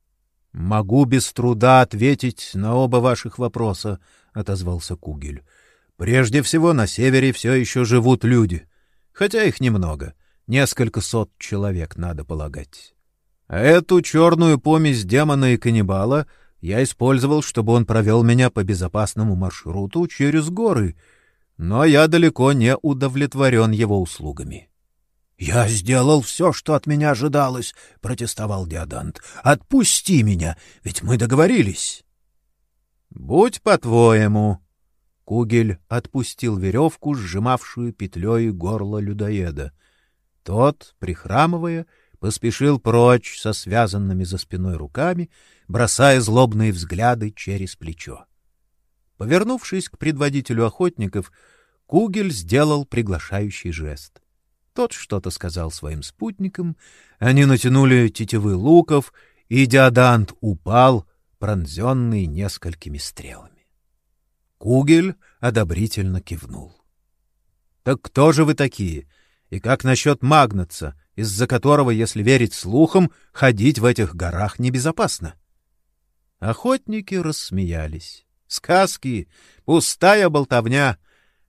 — Могу без труда ответить на оба ваших вопроса, — отозвался Кугель. — Прежде всего, на севере все еще живут люди, хотя их немного, несколько сот человек, надо полагать. А эту черную помесь демона и каннибала — я использовал, чтобы он провел меня по безопасному маршруту через горы, но я далеко не удовлетворен его услугами. — Я сделал все, что от меня ожидалось, — протестовал Диадант. — Отпусти меня, ведь мы договорились. — Будь по-твоему. Кугель отпустил веревку, сжимавшую петлей горло людоеда. Тот, прихрамывая, поспешил прочь со связанными за спиной руками, бросая злобные взгляды через плечо. Повернувшись к предводителю охотников, Кугель сделал приглашающий жест. Тот что-то сказал своим спутникам, они натянули тетивы луков, и Диодант упал, пронзенный несколькими стрелами. Кугель одобрительно кивнул. — Так кто же вы такие? И как насчет Магнатца, из-за которого, если верить слухам, ходить в этих горах небезопасно? Охотники рассмеялись. Сказки, пустая болтовня.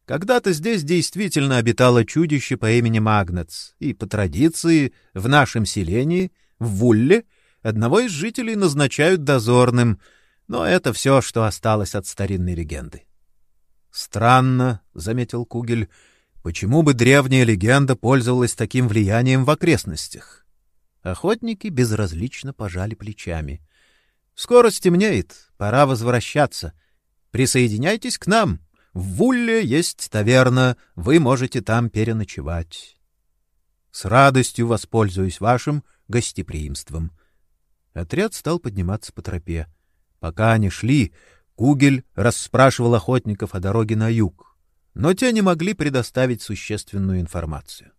Когда-то здесь действительно обитало чудище по имени Магнатс, и по традиции в нашем селении, в Вулле, одного из жителей назначают дозорным, но это все, что осталось от старинной легенды. Странно, заметил Кугель, почему бы древняя легенда пользовалась таким влиянием в окрестностях? Охотники безразлично пожали плечами. Скоро стемнеет, пора возвращаться. Присоединяйтесь к нам. В Вулле есть таверна, вы можете там переночевать. С радостью воспользуюсь вашим гостеприимством. Отряд стал подниматься по тропе. Пока они шли, Кугель расспрашивал охотников о дороге на юг, но те не могли предоставить существенную информацию.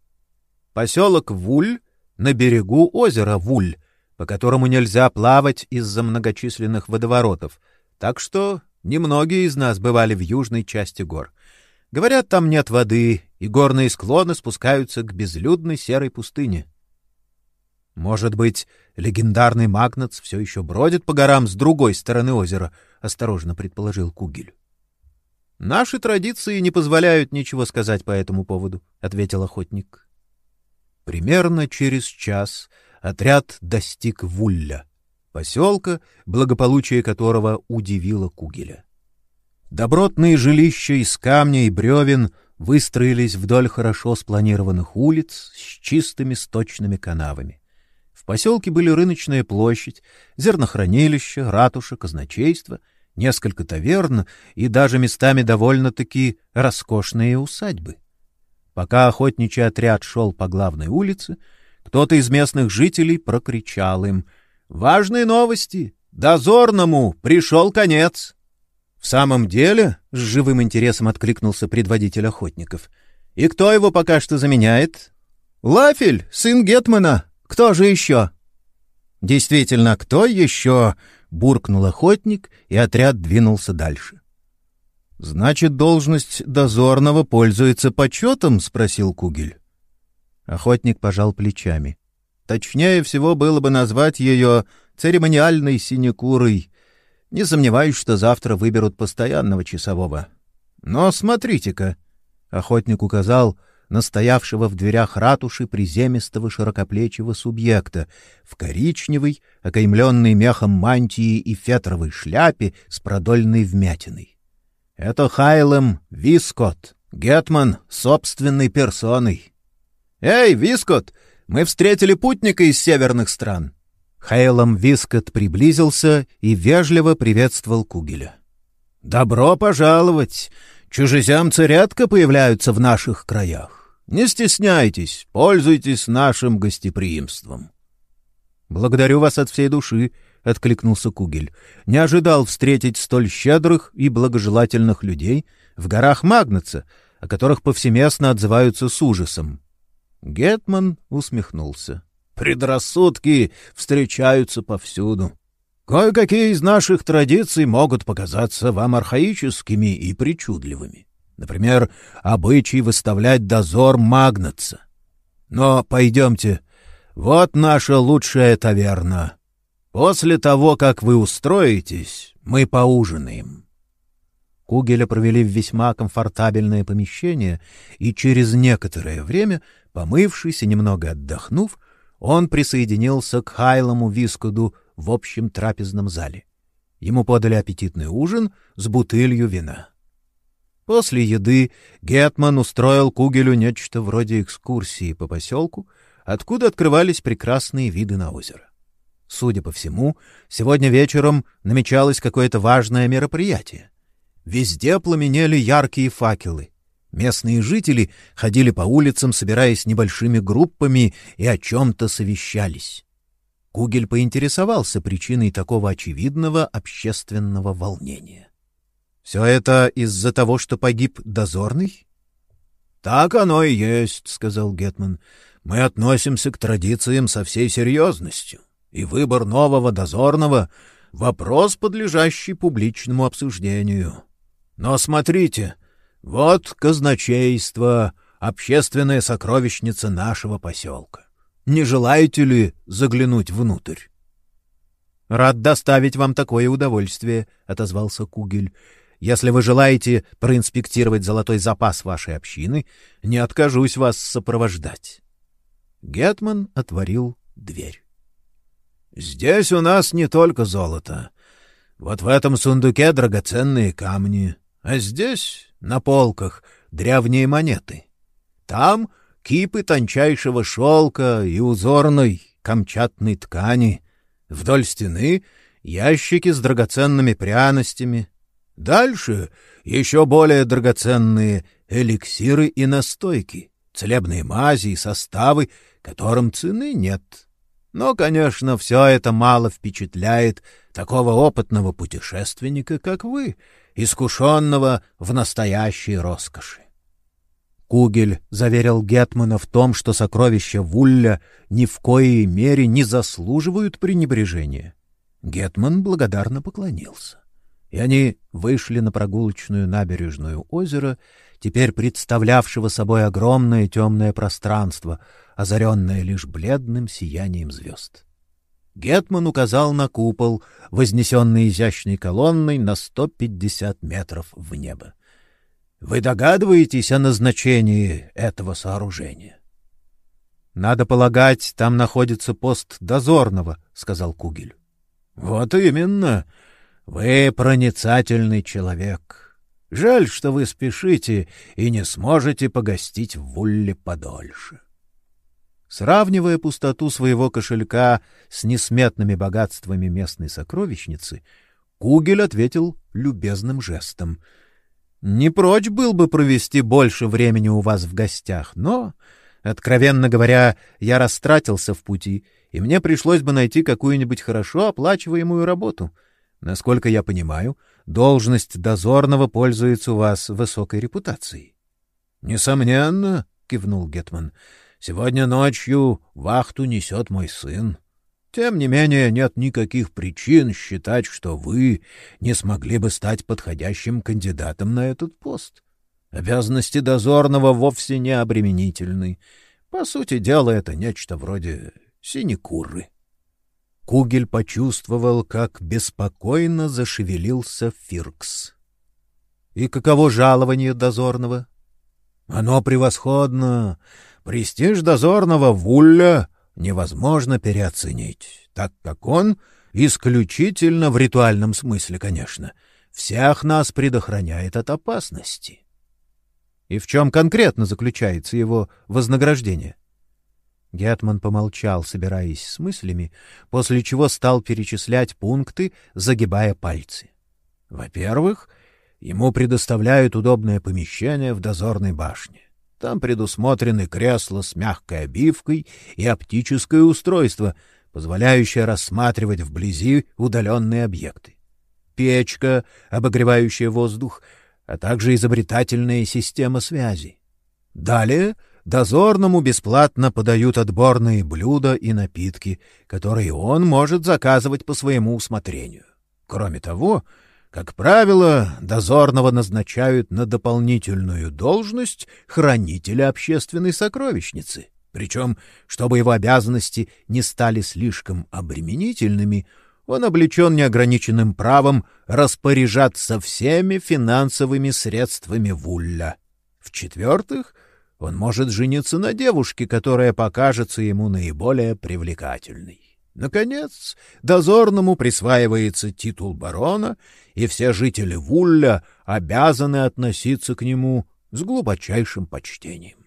Поселок Вуль на берегу озера Вуль, по которому нельзя плавать из-за многочисленных водоворотов, так что немногие из нас бывали в южной части гор. Говорят, там нет воды, и горные склоны спускаются к безлюдной серой пустыне. Может быть, легендарный Магнац все еще бродит по горам с другой стороны озера, осторожно предположил Кугель. Наши традиции не позволяют ничего сказать по этому поводу, ответил охотник. Примерно через час отряд достиг Вулля, поселка, благополучие которого удивило Кугеля. Добротные жилища из камня и бревен выстроились вдоль хорошо спланированных улиц с чистыми сточными канавами поселке были рыночная площадь, зернохранилище, ратуша, казначейство, несколько таверн и даже местами довольно-таки роскошные усадьбы. Пока охотничий отряд шел по главной улице, кто-то из местных жителей прокричал им «Важные новости! Дозорному пришел конец!» «В самом деле?» — с живым интересом откликнулся предводитель охотников. «И кто его пока что заменяет?» «Лафель, сын Гетмана, кто же еще?» «Действительно, кто еще?» — буркнул охотник, и отряд двинулся дальше. «Значит, должность дозорного пользуется почетом?» — спросил Кугель. Охотник пожал плечами. «Точнее всего было бы назвать ее церемониальной синекурой. Не сомневаюсь, что завтра выберут постоянного часового. Но смотрите-ка!» — охотник указал настоявшего в дверях ратуши приземистого широкоплечего субъекта в коричневой, окаймленной мехом мантии и фетровой шляпе с продольной вмятиной. Это Хайлем Вискот, гетман собственной персоной. «Эй, Вискот, мы встретили путника из северных стран!» Хайлом Вискот приблизился и вежливо приветствовал Кугеля. «Добро пожаловать! Чужеземцы редко появляются в наших краях. Не стесняйтесь, пользуйтесь нашим гостеприимством. Благодарю вас от всей души, откликнулся Кугель. Не ожидал встретить столь щедрых и благожелательных людей в горах Магнаца, о которых повсеместно отзываются с ужасом. Гетман усмехнулся. Предрассудки встречаются повсюду. Кое-какие из наших традиций могут показаться вам архаическими и причудливыми. Например, обычай выставлять дозор Магнатса. Но пойдемте, вот наша лучшая таверна. После того, как вы устроитесь, мы поужинаем. Кугеля провели в весьма комфортабельное помещение, и через некоторое время, помывшись и немного отдохнув, он присоединился к Хайлому Вискуду в общем трапезном зале. Ему подали аппетитный ужин с бутылью вина. После еды Гетман устроил Кугелю нечто вроде экскурсии по поселку, откуда открывались прекрасные виды на озеро. Судя по всему, сегодня вечером намечалось какое-то важное мероприятие. Везде пламенели яркие факелы. Местные жители ходили по улицам, собираясь небольшими группами и о чем-то совещались. Кугель поинтересовался причиной такого очевидного общественного волнения. «Все это из-за того, что погиб дозорный?» «Так оно и есть», — сказал Гетман. «Мы относимся к традициям со всей серьезностью и выбор нового дозорного — вопрос, подлежащий публичному обсуждению. Но смотрите, вот казначейство, общественная сокровищница нашего поселка. Не желаете ли заглянуть внутрь? — Рад доставить вам такое удовольствие, — отозвался Кугель. — Если вы желаете проинспектировать золотой запас вашей общины, не откажусь вас сопровождать. Гетман отворил дверь. Здесь у нас не только золото. Вот в этом сундуке драгоценные камни, а здесь, на полках, древние монеты. Там кипы тончайшего шелка и узорной камчатной ткани. Вдоль стены ящики с драгоценными пряностями. Дальше еще более драгоценные эликсиры и настойки, целебные мази и составы, которым цены нет. — но, конечно, все это мало впечатляет такого опытного путешественника, как вы, искушенного в настоящей роскоши. Кугель заверил Гетмана в том, что сокровища Вулля ни в коей мере не заслуживают пренебрежения. Гетман благодарно поклонился. И они вышли на прогулочную набережную озера, теперь представлявшего собой огромное темное пространство, озаренное лишь бледным сиянием звезд. Гетман указал на купол, вознесенный изящной колонной на сто пятьдесят метров в небо. — Вы догадываетесь о назначении этого сооружения? — Надо полагать, там находится пост дозорного, — сказал Кугель. — Вот именно. Вы проницательный человек. Жаль, что вы спешите и не сможете погостить в Вулле подольше. Сравнивая пустоту своего кошелька с несметными богатствами местной сокровищницы, Кугель ответил любезным жестом. — Не прочь был бы провести больше времени у вас в гостях, но, откровенно говоря, я растратился в пути, и мне пришлось бы найти какую-нибудь хорошо оплачиваемую работу. Насколько я понимаю, должность дозорного пользуется у вас высокой репутацией. — Несомненно, — кивнул Гетман, — сегодня ночью вахту несет мой сын. Тем не менее, нет никаких причин считать, что вы не смогли бы стать подходящим кандидатом на этот пост. Обязанности дозорного вовсе не обременительны. По сути дела, это нечто вроде синекуры. Кугель почувствовал, как беспокойно зашевелился Фиркс. — И каково жалование дозорного? — Оно превосходно. Престиж дозорного Вулля невозможно переоценить, так как он, исключительно в ритуальном смысле, конечно, всех нас предохраняет от опасности. — И в чем конкретно заключается его вознаграждение? — Гетман помолчал, собираясь с мыслями, после чего стал перечислять пункты, загибая пальцы. Во-первых, ему предоставляют удобное помещение в дозорной башне. Там предусмотрены кресла с мягкой обивкой и оптическое устройство, позволяющее рассматривать вблизи удаленные объекты. Печка, обогревающая воздух, а также изобретательная система связи. Далее — Дозорному бесплатно подают отборные блюда и напитки, которые он может заказывать по своему усмотрению. Кроме того, как правило, дозорного назначают на дополнительную должность хранителя общественной сокровищницы. Причем, чтобы его обязанности не стали слишком обременительными, он облечен неограниченным правом распоряжаться всеми финансовыми средствами Вулля. В-четвертых — он может жениться на девушке, которая покажется ему наиболее привлекательной. Наконец, дозорному присваивается титул барона, и все жители Вулля обязаны относиться к нему с глубочайшим почтением.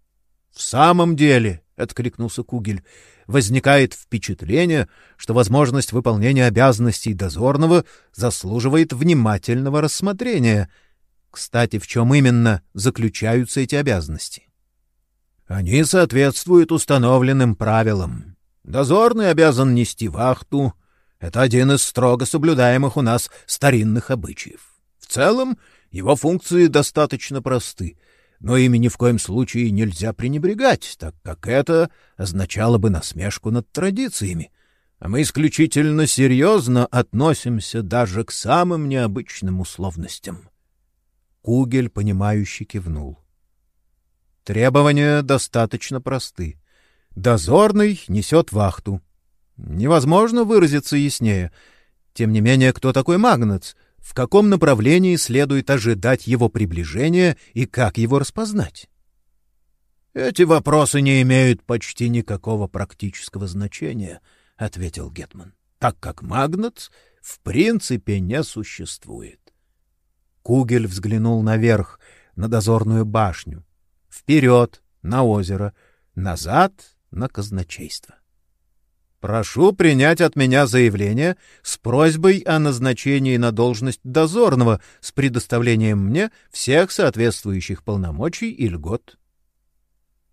— В самом деле, — откликнулся Кугель, — возникает впечатление, что возможность выполнения обязанностей дозорного заслуживает внимательного рассмотрения. Кстати, в чем именно заключаются эти обязанности? Они соответствуют установленным правилам. Дозорный обязан нести вахту. Это один из строго соблюдаемых у нас старинных обычаев. В целом, его функции достаточно просты, но ими ни в коем случае нельзя пренебрегать, так как это означало бы насмешку над традициями. А мы исключительно серьезно относимся даже к самым необычным условностям. Кугель, понимающе кивнул. Требования достаточно просты. Дозорный несет вахту. Невозможно выразиться яснее. Тем не менее, кто такой Магнац? В каком направлении следует ожидать его приближения и как его распознать? Эти вопросы не имеют почти никакого практического значения, ответил Гетман, так как Магнац в принципе не существует. Кугель взглянул наверх, на дозорную башню, вперед, на озеро, назад, на казначейство. Прошу принять от меня заявление с просьбой о назначении на должность дозорного с предоставлением мне всех соответствующих полномочий и льгот.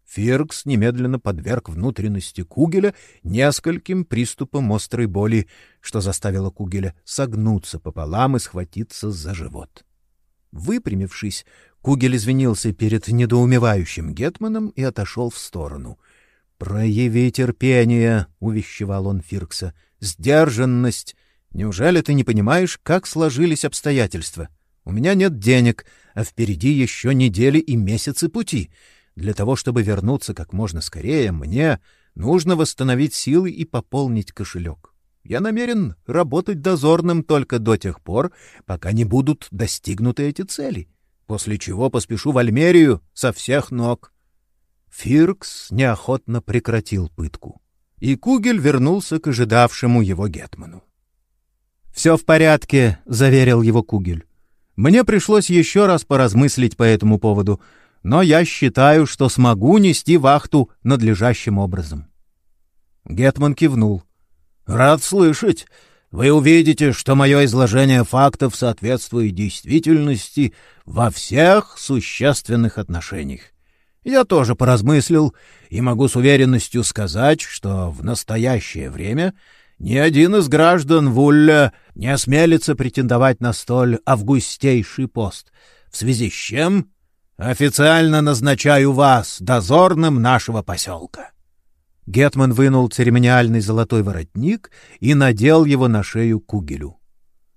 Фиркс немедленно подверг внутренности Кугеля нескольким приступам острой боли, что заставило Кугеля согнуться пополам и схватиться за живот. Выпрямившись, Кугель извинился перед недоумевающим гетманом и отошел в сторону. «Прояви терпение», — увещевал он Фиркса, — «сдержанность. Неужели ты не понимаешь, как сложились обстоятельства? У меня нет денег, а впереди еще недели и месяцы пути. Для того, чтобы вернуться как можно скорее, мне нужно восстановить силы и пополнить кошелек. Я намерен работать дозорным только до тех пор, пока не будут достигнуты эти цели, после чего поспешу в Альмерию со всех ног». Фиркс неохотно прекратил пытку, и Кугель вернулся к ожидавшему его гетману. «Все в порядке», — заверил его Кугель. «Мне пришлось еще раз поразмыслить по этому поводу, но я считаю, что смогу нести вахту надлежащим образом». Гетман кивнул. «Рад слышать. Вы увидите, что мое изложение фактов соответствует действительности во всех существенных отношениях. Я тоже поразмыслил и могу с уверенностью сказать, что в настоящее время ни один из граждан Вулля не осмелится претендовать на столь августейший пост, в связи с чем официально назначаю вас дозорным нашего поселка. Гетман вынул церемониальный золотой воротник и надел его на шею Кугелю.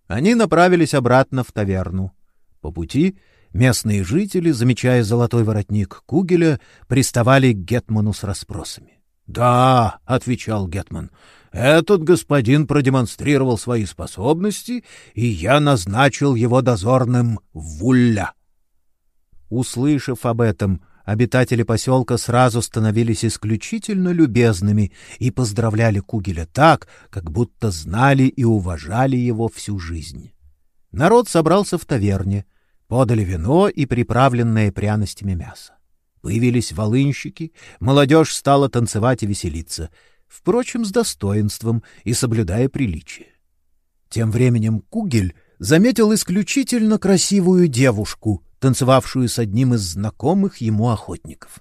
Они направились обратно в таверну. По пути Местные жители, замечая золотой воротник Кугеля, приставали к Гетману с расспросами. «Да», — отвечал Гетман, — «этот господин продемонстрировал свои способности, и я назначил его дозорным Вулля». Услышав об этом, обитатели поселка сразу становились исключительно любезными и поздравляли Кугеля так, как будто знали и уважали его всю жизнь. Народ собрался в таверне — Подали вино и приправленное пряностями мясо. Появились волынщики, молодежь стала танцевать и веселиться, впрочем, с достоинством и соблюдая приличие. Тем временем Кугель заметил исключительно красивую девушку, танцевавшую с одним из знакомых ему охотников.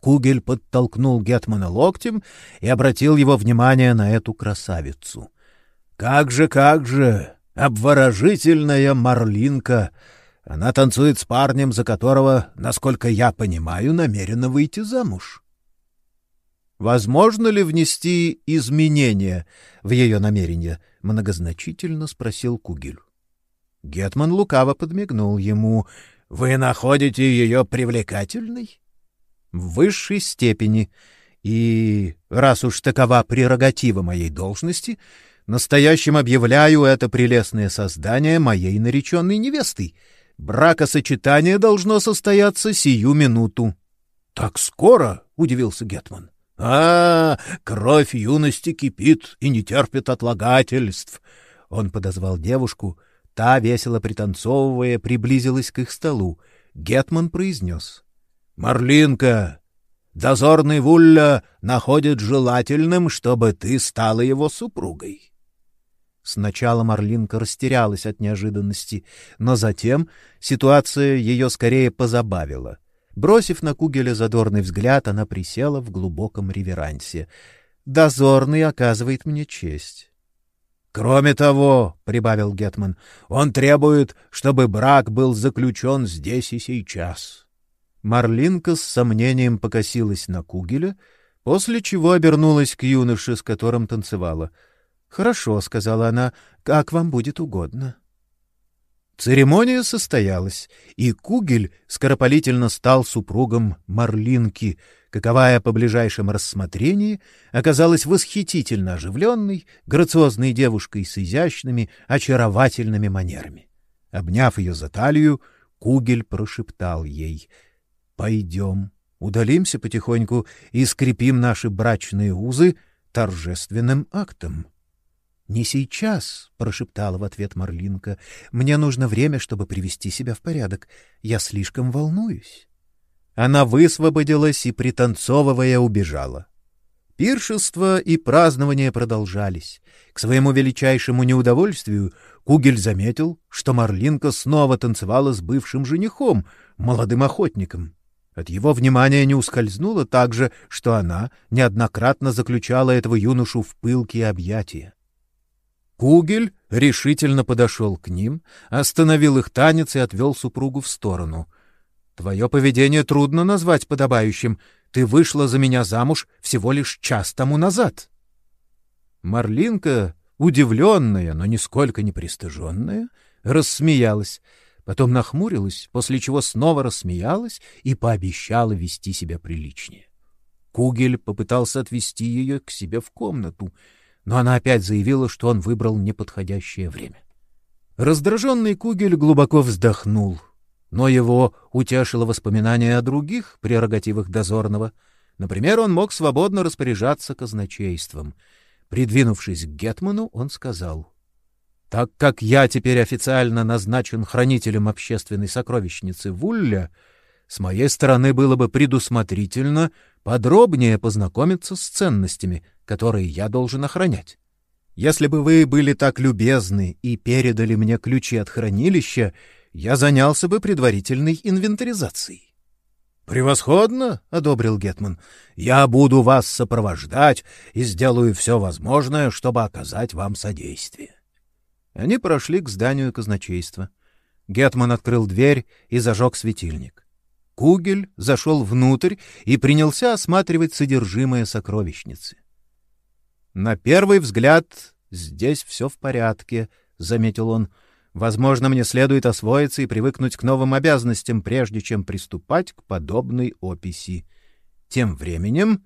Кугель подтолкнул Гетмана локтем и обратил его внимание на эту красавицу. «Как же, как же! Обворожительная марлинка!» Она танцует с парнем, за которого, насколько я понимаю, намерена выйти замуж. Возможно ли внести изменения в ее намерения? Многозначительно спросил Кугель. Гетман лукаво подмигнул ему. Вы находите ее привлекательной? В высшей степени. И раз уж такова прерогатива моей должности, настоящим объявляю это прелестное создание моей нареченной невестой — Бракосочетание должно состояться сию минуту. — Так скоро? — удивился Гетман. — А, кровь юности кипит и не терпит отлагательств. Он подозвал девушку. Та, весело пританцовывая, приблизилась к их столу. Гетман произнес. — Марлинка, Дозорный Вулля находит желательным, чтобы ты стала его супругой. Сначала Марлинка растерялась от неожиданности, но затем ситуация ее скорее позабавила. Бросив на Кугеля задорный взгляд, она присела в глубоком реверансе. «Дозорный оказывает мне честь». «Кроме того, — прибавил Гетман, — он требует, чтобы брак был заключен здесь и сейчас». Марлинка с сомнением покосилась на Кугеля, после чего обернулась к юноше, с которым танцевала. «Хорошо», — сказала она, — «как вам будет угодно». Церемония состоялась, и Кугель скоропалительно стал супругом Марлинки, каковая по ближайшем рассмотрении оказалась восхитительно оживленной, грациозной девушкой с изящными, очаровательными манерами. Обняв ее за талию, Кугель прошептал ей — Пойдем, удалимся потихоньку и скрепим наши брачные узы торжественным актом. — Не сейчас, — прошептала в ответ Марлинка. — Мне нужно время, чтобы привести себя в порядок. Я слишком волнуюсь. Она высвободилась и, пританцовывая, убежала. Пиршество и празднование продолжались. К своему величайшему неудовольствию Кугель заметил, что Марлинка снова танцевала с бывшим женихом, молодым охотником. От его внимания не ускользнуло также, что она неоднократно заключала этого юношу в пылкие объятия. Кугель решительно подошел к ним, остановил их танец и отвел супругу в сторону. «Твое поведение трудно назвать подобающим. Ты вышла за меня замуж всего лишь час тому назад». Марлинка, удивленная, но нисколько не пристыженная, рассмеялась — Потом нахмурилась, после чего снова рассмеялась и пообещала вести себя приличнее. Кугель попытался отвести ее к себе в комнату, но она опять заявила, что он выбрал неподходящее время. Раздраженный Кугель глубоко вздохнул, но его утешило воспоминание о других прерогативах дозорного. Например, он мог свободно распоряжаться казначейством. Придвинувшись к Гетману, он сказал — так как я теперь официально назначен хранителем общественной сокровищницы Вулля, с моей стороны было бы предусмотрительно подробнее познакомиться с ценностями, которые я должен охранять. Если бы вы были так любезны и передали мне ключи от хранилища, я занялся бы предварительной инвентаризацией. Превосходно, одобрил Гетман. Я буду вас сопровождать и сделаю все возможное, чтобы оказать вам содействие. Они прошли к зданию казначейства. Гетман открыл дверь и зажег светильник. Кугель зашел внутрь и принялся осматривать содержимое сокровищницы. На первый взгляд здесь все в порядке, заметил он. Возможно, мне следует освоиться и привыкнуть к новым обязанностям, прежде чем приступать к подобной описи. Тем временем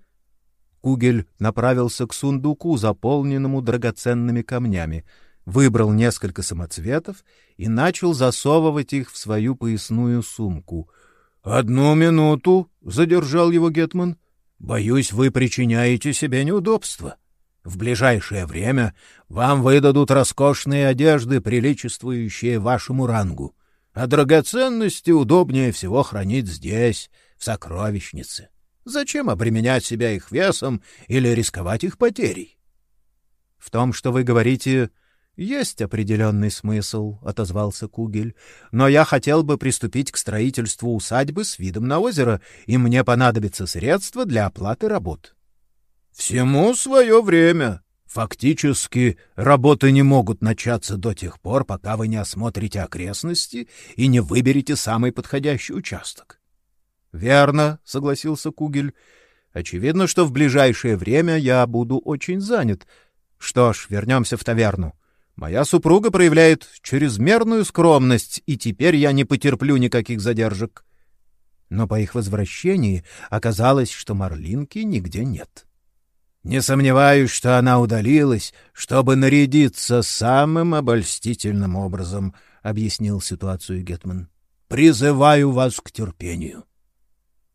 Кугель направился к сундуку, заполненному драгоценными камнями выбрал несколько самоцветов и начал засовывать их в свою поясную сумку. «Одну минуту!» — задержал его Гетман. «Боюсь, вы причиняете себе неудобства. В ближайшее время вам выдадут роскошные одежды, приличествующие вашему рангу, а драгоценности удобнее всего хранить здесь, в сокровищнице. Зачем обременять себя их весом или рисковать их потерей?» «В том, что вы говорите, есть определенный смысл, отозвался Кугель. Но я хотел бы приступить к строительству усадьбы с видом на озеро, и мне понадобятся средства для оплаты работ. Всему свое время. Фактически, работы не могут начаться до тех пор, пока вы не осмотрите окрестности и не выберете самый подходящий участок. Верно, согласился Кугель. Очевидно, что в ближайшее время я буду очень занят. Что ж, вернемся в таверну. Моя супруга проявляет чрезмерную скромность, и теперь я не потерплю никаких задержек. Но по их возвращении оказалось, что Марлинки нигде нет. Не сомневаюсь, что она удалилась, чтобы нарядиться самым обольстительным образом, объяснил ситуацию Гетман. Призываю вас к терпению.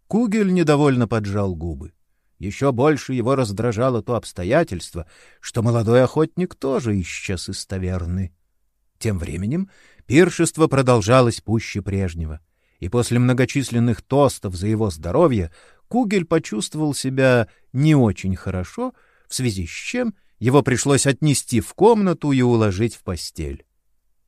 Кугель недовольно поджал губы. Еще больше его раздражало то обстоятельство, что молодой охотник тоже исчез из таверны. Тем временем пиршество продолжалось пуще прежнего, и после многочисленных тостов за его здоровье Кугель почувствовал себя не очень хорошо, в связи с чем его пришлось отнести в комнату и уложить в постель.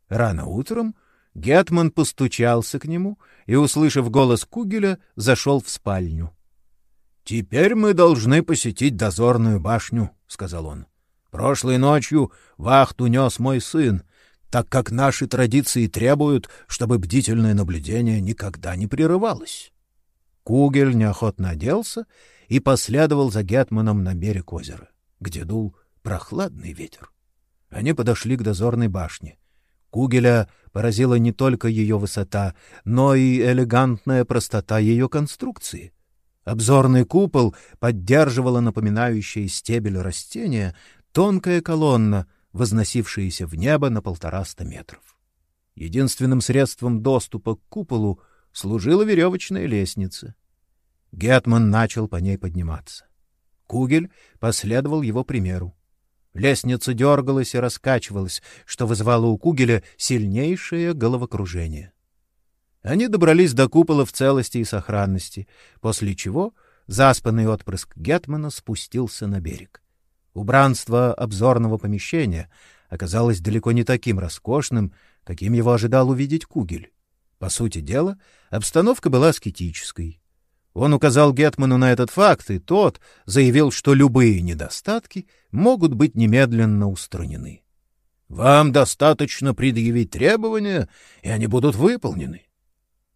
Рано утром Гетман постучался к нему и, услышав голос Кугеля, зашел в спальню. — Теперь мы должны посетить дозорную башню, — сказал он. — Прошлой ночью вахту нес мой сын, так как наши традиции требуют, чтобы бдительное наблюдение никогда не прерывалось. Кугель неохотно оделся и последовал за Гетманом на берег озера, где дул прохладный ветер. Они подошли к дозорной башне. Кугеля поразила не только ее высота, но и элегантная простота ее конструкции. Обзорный купол поддерживала напоминающая стебель растения тонкая колонна, возносившаяся в небо на полтораста метров. Единственным средством доступа к куполу служила веревочная лестница. Гетман начал по ней подниматься. Кугель последовал его примеру. Лестница дергалась и раскачивалась, что вызывало у Кугеля сильнейшее головокружение. Они добрались до купола в целости и сохранности, после чего заспанный отпрыск Гетмана спустился на берег. Убранство обзорного помещения оказалось далеко не таким роскошным, каким его ожидал увидеть Кугель. По сути дела, обстановка была аскетической. Он указал Гетману на этот факт, и тот заявил, что любые недостатки могут быть немедленно устранены. Вам достаточно предъявить требования, и они будут выполнены.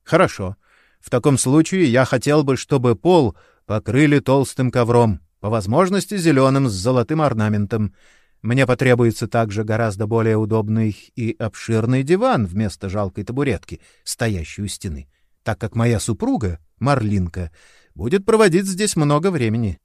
Хорошо. В таком случае я хотел бы, чтобы пол покрыли толстым ковром, по возможности зеленым с золотым орнаментом. Мне потребуется также гораздо более удобный и обширный диван вместо жалкой табуретки, стоящей у стены, так как моя супруга Марлинка, будет проводить здесь много времени.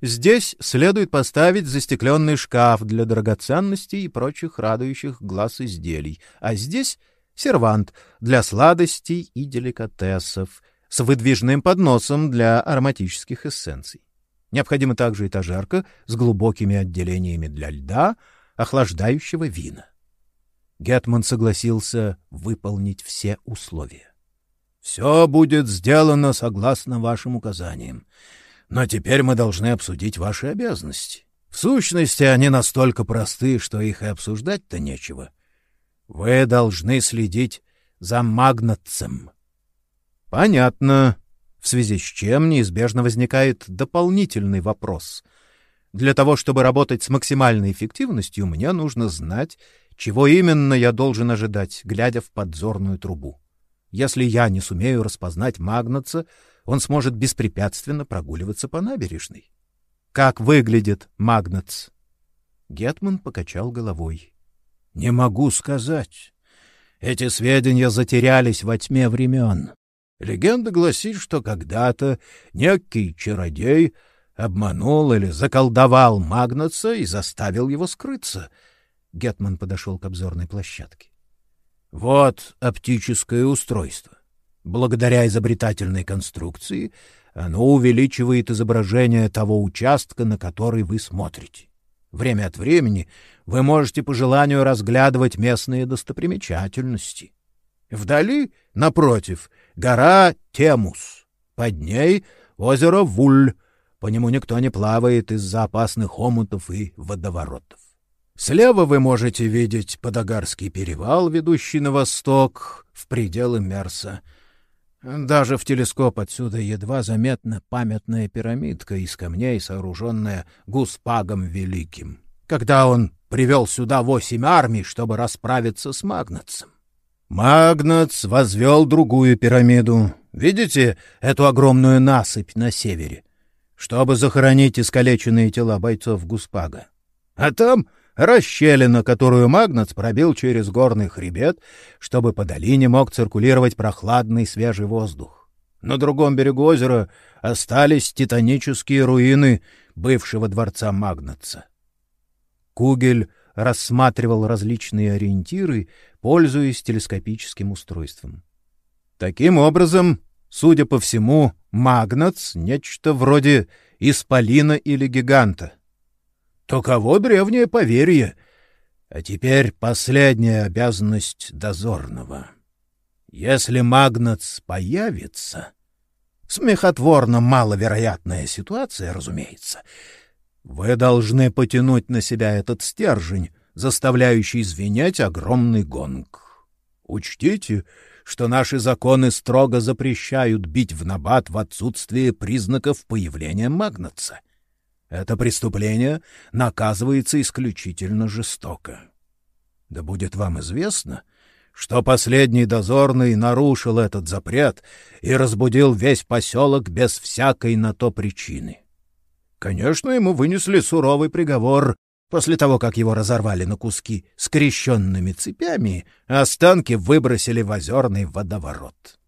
Здесь следует поставить застекленный шкаф для драгоценностей и прочих радующих глаз изделий, а здесь — сервант для сладостей и деликатесов с выдвижным подносом для ароматических эссенций. Необходима также этажерка с глубокими отделениями для льда, охлаждающего вина. Гетман согласился выполнить все условия. Все будет сделано согласно вашим указаниям. Но теперь мы должны обсудить ваши обязанности. В сущности, они настолько просты, что их и обсуждать-то нечего. Вы должны следить за магнатцем. Понятно. В связи с чем неизбежно возникает дополнительный вопрос. Для того, чтобы работать с максимальной эффективностью, мне нужно знать, чего именно я должен ожидать, глядя в подзорную трубу. Если я не сумею распознать Магнатца, он сможет беспрепятственно прогуливаться по набережной. Как выглядит Магнатц? Гетман покачал головой. Не могу сказать. Эти сведения затерялись во тьме времен. Легенда гласит, что когда-то некий чародей обманул или заколдовал Магнатца и заставил его скрыться. Гетман подошел к обзорной площадке. Вот оптическое устройство. Благодаря изобретательной конструкции оно увеличивает изображение того участка, на который вы смотрите. Время от времени вы можете по желанию разглядывать местные достопримечательности. Вдали, напротив, гора Темус. Под ней озеро Вуль. По нему никто не плавает из-за опасных омутов и водоворотов. Слева вы можете видеть Подагарский перевал, ведущий на восток, в пределы Мерса. Даже в телескоп отсюда едва заметна памятная пирамидка из камней, сооруженная Гуспагом Великим, когда он привел сюда восемь армий, чтобы расправиться с Магнатсом. Магнац возвел другую пирамиду. Видите эту огромную насыпь на севере? Чтобы захоронить искалеченные тела бойцов Гуспага. А там расщелина, которую Магнат пробил через горный хребет, чтобы по долине мог циркулировать прохладный свежий воздух. На другом берегу озера остались титанические руины бывшего дворца Магнатца. Кугель рассматривал различные ориентиры, пользуясь телескопическим устройством. Таким образом, судя по всему, Магнац — нечто вроде исполина или гиганта. Таково древнее поверье. А теперь последняя обязанность дозорного. Если Магнац появится, Смехотворно маловероятная ситуация, разумеется. Вы должны потянуть на себя этот стержень, заставляющий звенеть огромный гонг. Учтите, что наши законы строго запрещают бить в набат в отсутствие признаков появления магнатца. Это преступление наказывается исключительно жестоко. Да будет вам известно, что последний дозорный нарушил этот запрет и разбудил весь поселок без всякой на то причины. Конечно, ему вынесли суровый приговор после того, как его разорвали на куски скрещенными цепями, а останки выбросили в озерный водоворот.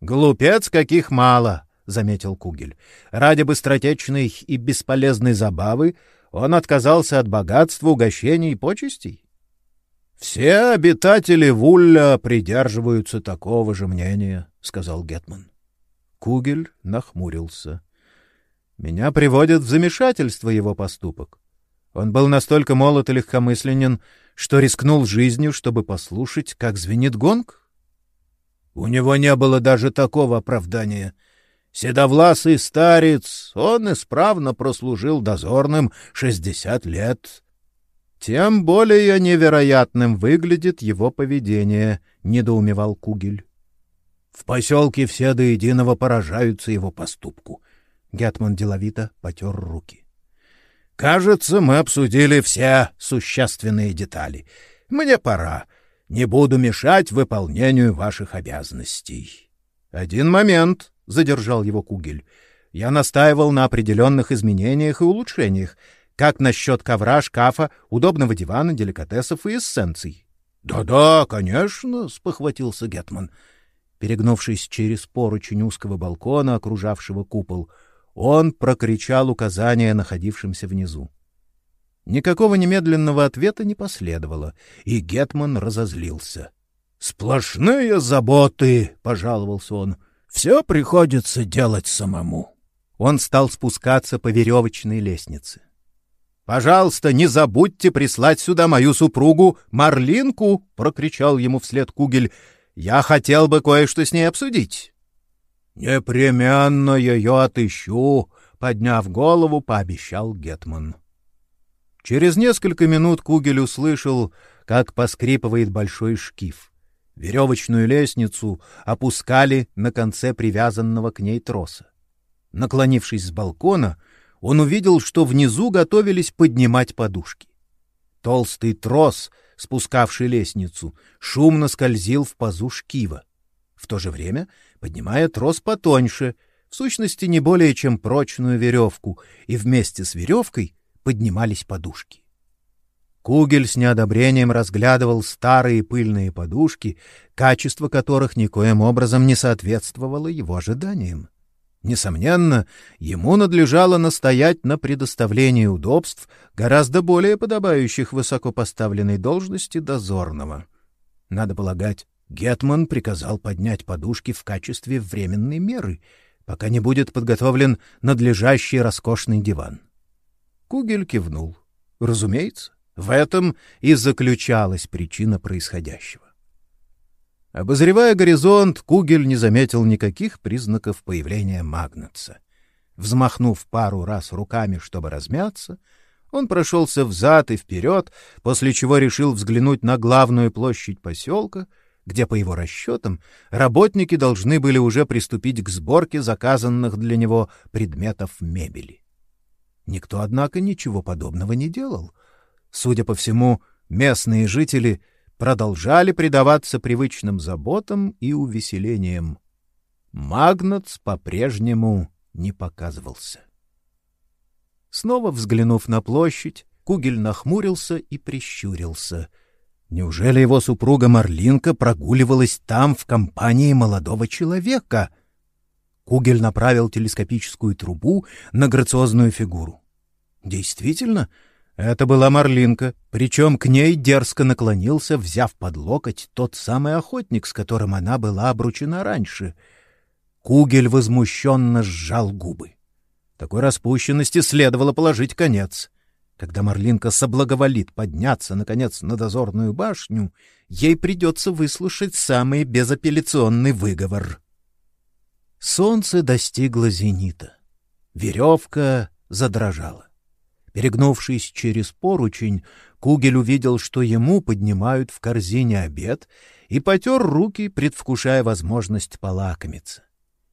«Глупец каких мало!» — заметил Кугель. «Ради быстротечной и бесполезной забавы он отказался от богатства, угощений и почестей?» Все обитатели Вулля придерживаются такого же мнения, сказал Гетман. Кугель нахмурился. Меня приводит в замешательство его поступок. Он был настолько молод и легкомысленен, что рискнул жизнью, чтобы послушать, как звенит гонг. У него не было даже такого оправдания. Седовласый старец, он исправно прослужил дозорным шестьдесят лет, тем более невероятным выглядит его поведение, недоумевал Кугель. В поселке все до единого поражаются его поступку. Гетман деловито потер руки. Кажется, мы обсудили все существенные детали. Мне пора. Не буду мешать выполнению ваших обязанностей. Один момент, задержал его Кугель. Я настаивал на определенных изменениях и улучшениях. Как насчет ковра, шкафа, удобного дивана, деликатесов и эссенций? Да — Да-да, конечно, — спохватился Гетман. Перегнувшись через поручень узкого балкона, окружавшего купол, он прокричал указания находившимся внизу. Никакого немедленного ответа не последовало, и Гетман разозлился. — Сплошные заботы, — пожаловался он, — все приходится делать самому. Он стал спускаться по веревочной лестнице. Пожалуйста, не забудьте прислать сюда мою супругу Марлинку, прокричал ему вслед Кугель. Я хотел бы кое-что с ней обсудить. Непременно ее отыщу, подняв голову, пообещал гетман. Через несколько минут Кугель услышал, как поскрипывает большой шкив. Веревочную лестницу опускали на конце привязанного к ней троса. Наклонившись с балкона, он увидел, что внизу готовились поднимать подушки. Толстый трос, спускавший лестницу, шумно скользил в пазу шкива, в то же время поднимая трос потоньше, в сущности не более чем прочную веревку, и вместе с веревкой поднимались подушки. Кугель с неодобрением разглядывал старые пыльные подушки, качество которых никоим образом не соответствовало его ожиданиям. Несомненно, ему надлежало настоять на предоставлении удобств, гораздо более подобающих высокопоставленной должности дозорного. Надо полагать, Гетман приказал поднять подушки в качестве временной меры, пока не будет подготовлен надлежащий роскошный диван. Кугель кивнул. Разумеется, в этом и заключалась причина происходящего. Обозревая горизонт, Кугель не заметил никаких признаков появления Магнатса. Взмахнув пару раз руками, чтобы размяться, он прошелся взад и вперед, после чего решил взглянуть на главную площадь поселка, где, по его расчетам, работники должны были уже приступить к сборке заказанных для него предметов мебели. Никто, однако, ничего подобного не делал. Судя по всему, местные жители продолжали предаваться привычным заботам и увеселениям. Магнатс по-прежнему не показывался. Снова взглянув на площадь, Кугель нахмурился и прищурился. Неужели его супруга Марлинка прогуливалась там в компании молодого человека? Кугель направил телескопическую трубу на грациозную фигуру. Действительно, это была Марлинка, причем к ней дерзко наклонился, взяв под локоть тот самый охотник, с которым она была обручена раньше. Кугель возмущенно сжал губы. Такой распущенности следовало положить конец. Когда Марлинка соблаговолит подняться, наконец, на дозорную башню, ей придется выслушать самый безапелляционный выговор. Солнце достигло зенита. Веревка задрожала. Перегнувшись через поручень, Кугель увидел, что ему поднимают в корзине обед, и потер руки, предвкушая возможность полакомиться.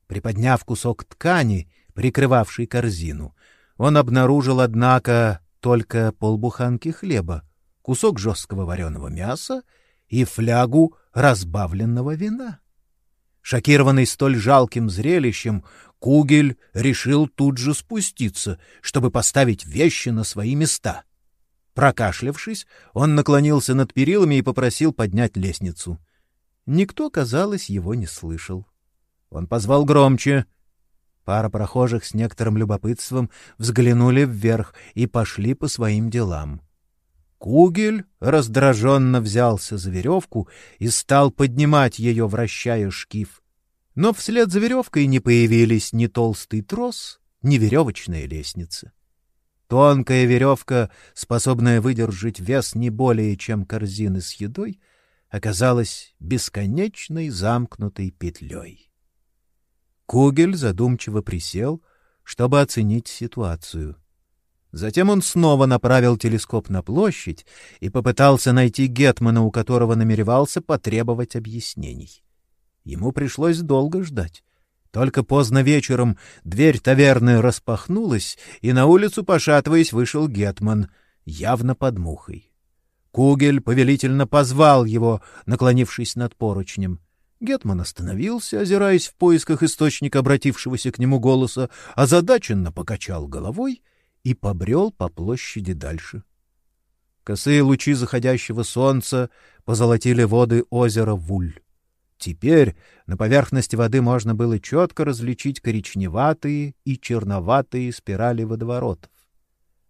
Приподняв кусок ткани, прикрывавший корзину, он обнаружил, однако, только полбуханки хлеба, кусок жесткого вареного мяса и флягу разбавленного вина. Шокированный столь жалким зрелищем, Кугель решил тут же спуститься, чтобы поставить вещи на свои места. Прокашлявшись, он наклонился над перилами и попросил поднять лестницу. Никто, казалось, его не слышал. Он позвал громче. Пара прохожих с некоторым любопытством взглянули вверх и пошли по своим делам. Кугель раздраженно взялся за веревку и стал поднимать ее, вращая шкив. Но вслед за веревкой не появились ни толстый трос, ни веревочная лестница. Тонкая веревка, способная выдержать вес не более, чем корзины с едой, оказалась бесконечной замкнутой петлей. Кугель задумчиво присел, чтобы оценить ситуацию — Затем он снова направил телескоп на площадь и попытался найти Гетмана, у которого намеревался потребовать объяснений. Ему пришлось долго ждать. Только поздно вечером дверь таверны распахнулась, и на улицу, пошатываясь, вышел Гетман, явно под мухой. Кугель повелительно позвал его, наклонившись над поручнем. Гетман остановился, озираясь в поисках источника обратившегося к нему голоса, озадаченно покачал головой — и побрел по площади дальше. Косые лучи заходящего солнца позолотили воды озера Вуль. Теперь на поверхности воды можно было четко различить коричневатые и черноватые спирали водоворотов.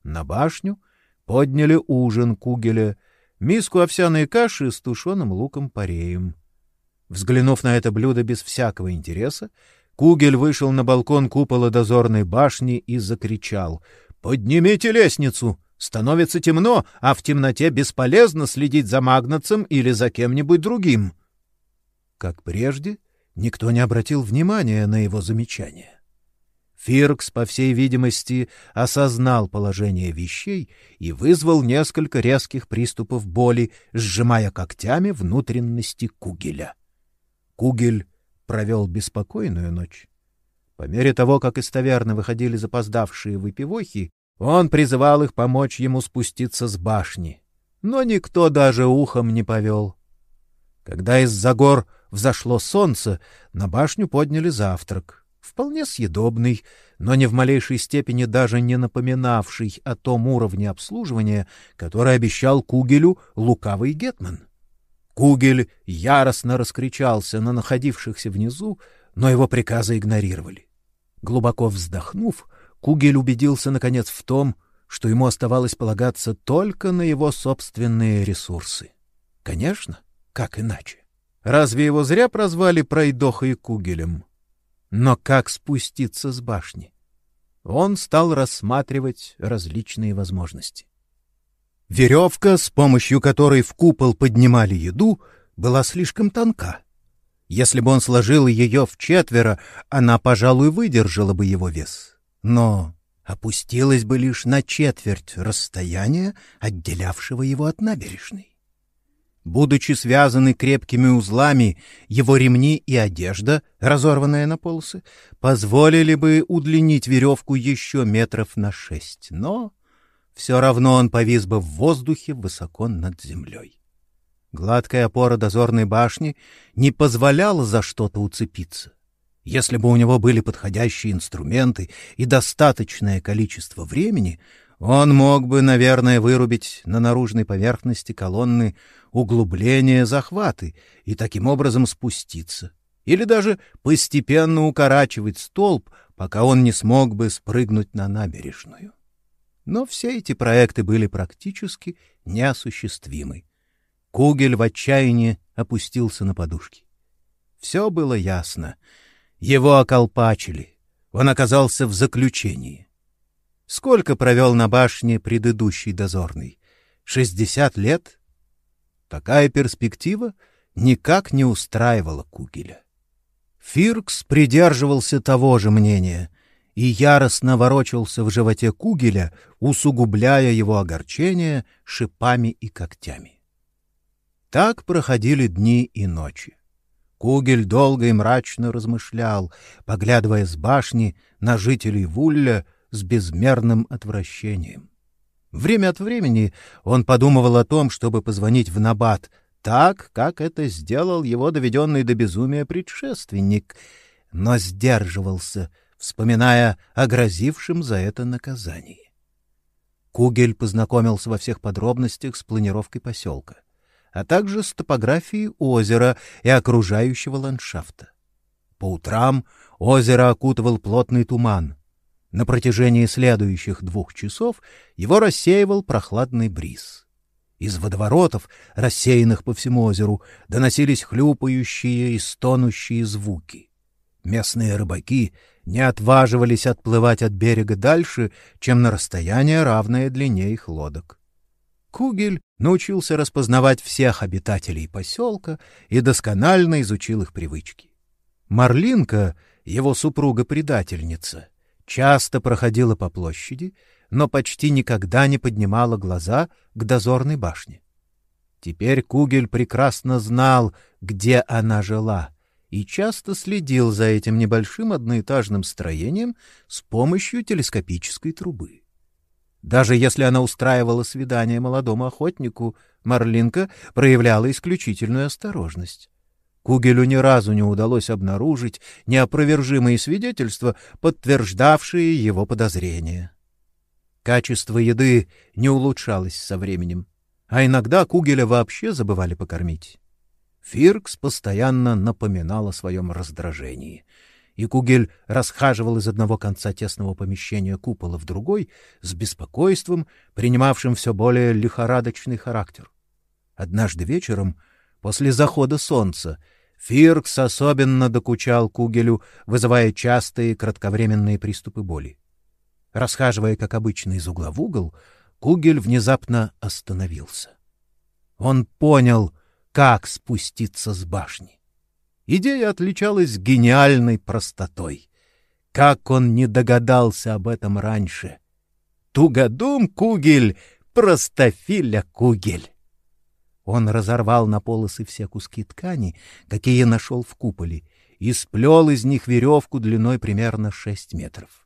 На башню подняли ужин кугеля, миску овсяной каши с тушеным луком-пореем. Взглянув на это блюдо без всякого интереса, Кугель вышел на балкон купола дозорной башни и закричал — «Поднимите лестницу! Становится темно, а в темноте бесполезно следить за Магнацем или за кем-нибудь другим». Как прежде, никто не обратил внимания на его замечание. Фиркс, по всей видимости, осознал положение вещей и вызвал несколько резких приступов боли, сжимая когтями внутренности Кугеля. Кугель провел беспокойную ночь. По мере того, как из таверны выходили запоздавшие выпивохи, он призывал их помочь ему спуститься с башни. Но никто даже ухом не повел. Когда из-за гор взошло солнце, на башню подняли завтрак. Вполне съедобный, но не в малейшей степени даже не напоминавший о том уровне обслуживания, который обещал Кугелю лукавый гетман. Кугель яростно раскричался на находившихся внизу, но его приказы игнорировали. Глубоко вздохнув, Кугель убедился, наконец, в том, что ему оставалось полагаться только на его собственные ресурсы. Конечно, как иначе? Разве его зря прозвали Пройдохой Кугелем? Но как спуститься с башни? Он стал рассматривать различные возможности. Веревка, с помощью которой в купол поднимали еду, была слишком тонка. Если бы он сложил ее в четверо, она, пожалуй, выдержала бы его вес. Но опустилась бы лишь на четверть расстояния, отделявшего его от набережной. Будучи связаны крепкими узлами, его ремни и одежда, разорванная на полосы, позволили бы удлинить веревку еще метров на шесть, но все равно он повис бы в воздухе высоко над землей. Гладкая опора дозорной башни не позволяла за что-то уцепиться. Если бы у него были подходящие инструменты и достаточное количество времени, он мог бы, наверное, вырубить на наружной поверхности колонны углубления захваты и таким образом спуститься, или даже постепенно укорачивать столб, пока он не смог бы спрыгнуть на набережную. Но все эти проекты были практически неосуществимы. Кугель в отчаянии опустился на подушки. Все было ясно. Его околпачили. Он оказался в заключении. Сколько провел на башне предыдущий дозорный? Шестьдесят лет? Такая перспектива никак не устраивала Кугеля. Фиркс придерживался того же мнения и яростно ворочался в животе Кугеля, усугубляя его огорчение шипами и когтями. Так проходили дни и ночи. Кугель долго и мрачно размышлял, поглядывая с башни на жителей Вулля с безмерным отвращением. Время от времени он подумывал о том, чтобы позвонить в Набат — так, как это сделал его доведенный до безумия предшественник, но сдерживался, вспоминая о грозившем за это наказании. Кугель познакомился во всех подробностях с планировкой поселка, а также с топографией озера и окружающего ландшафта. По утрам озеро окутывал плотный туман. На протяжении следующих двух часов его рассеивал прохладный бриз. Из водоворотов, рассеянных по всему озеру, доносились хлюпающие и стонущие звуки. Местные рыбаки не отваживались отплывать от берега дальше, чем на расстояние, равное длине их лодок. Кугель научился распознавать всех обитателей поселка и досконально изучил их привычки. Марлинка, его супруга-предательница, часто проходила по площади, но почти никогда не поднимала глаза к дозорной башне. Теперь Кугель прекрасно знал, где она жила, и часто следил за этим небольшим одноэтажным строением с помощью телескопической трубы. Даже если она устраивала свидание молодому охотнику, Марлинка проявляла исключительную осторожность. Кугелю ни разу не удалось обнаружить неопровержимые свидетельства, подтверждавшие его подозрения. Качество еды не улучшалось со временем, а иногда Кугеля вообще забывали покормить. Фиркс постоянно напоминал о своем раздражении, и Кугель расхаживал из одного конца тесного помещения купола в другой с беспокойством, принимавшим все более лихорадочный характер. Однажды вечером, после захода солнца, Фиркс особенно докучал Кугелю, вызывая частые кратковременные приступы боли. Расхаживая, как обычно, из угла в угол, Кугель внезапно остановился. Он понял, как спуститься с башни. Идея отличалась гениальной простотой. Как он не догадался об этом раньше? Тугодум Кугель, простофиля Кугель. Он разорвал на полосы все куски ткани, какие нашел в куполе, и сплел из них веревку длиной примерно шесть метров.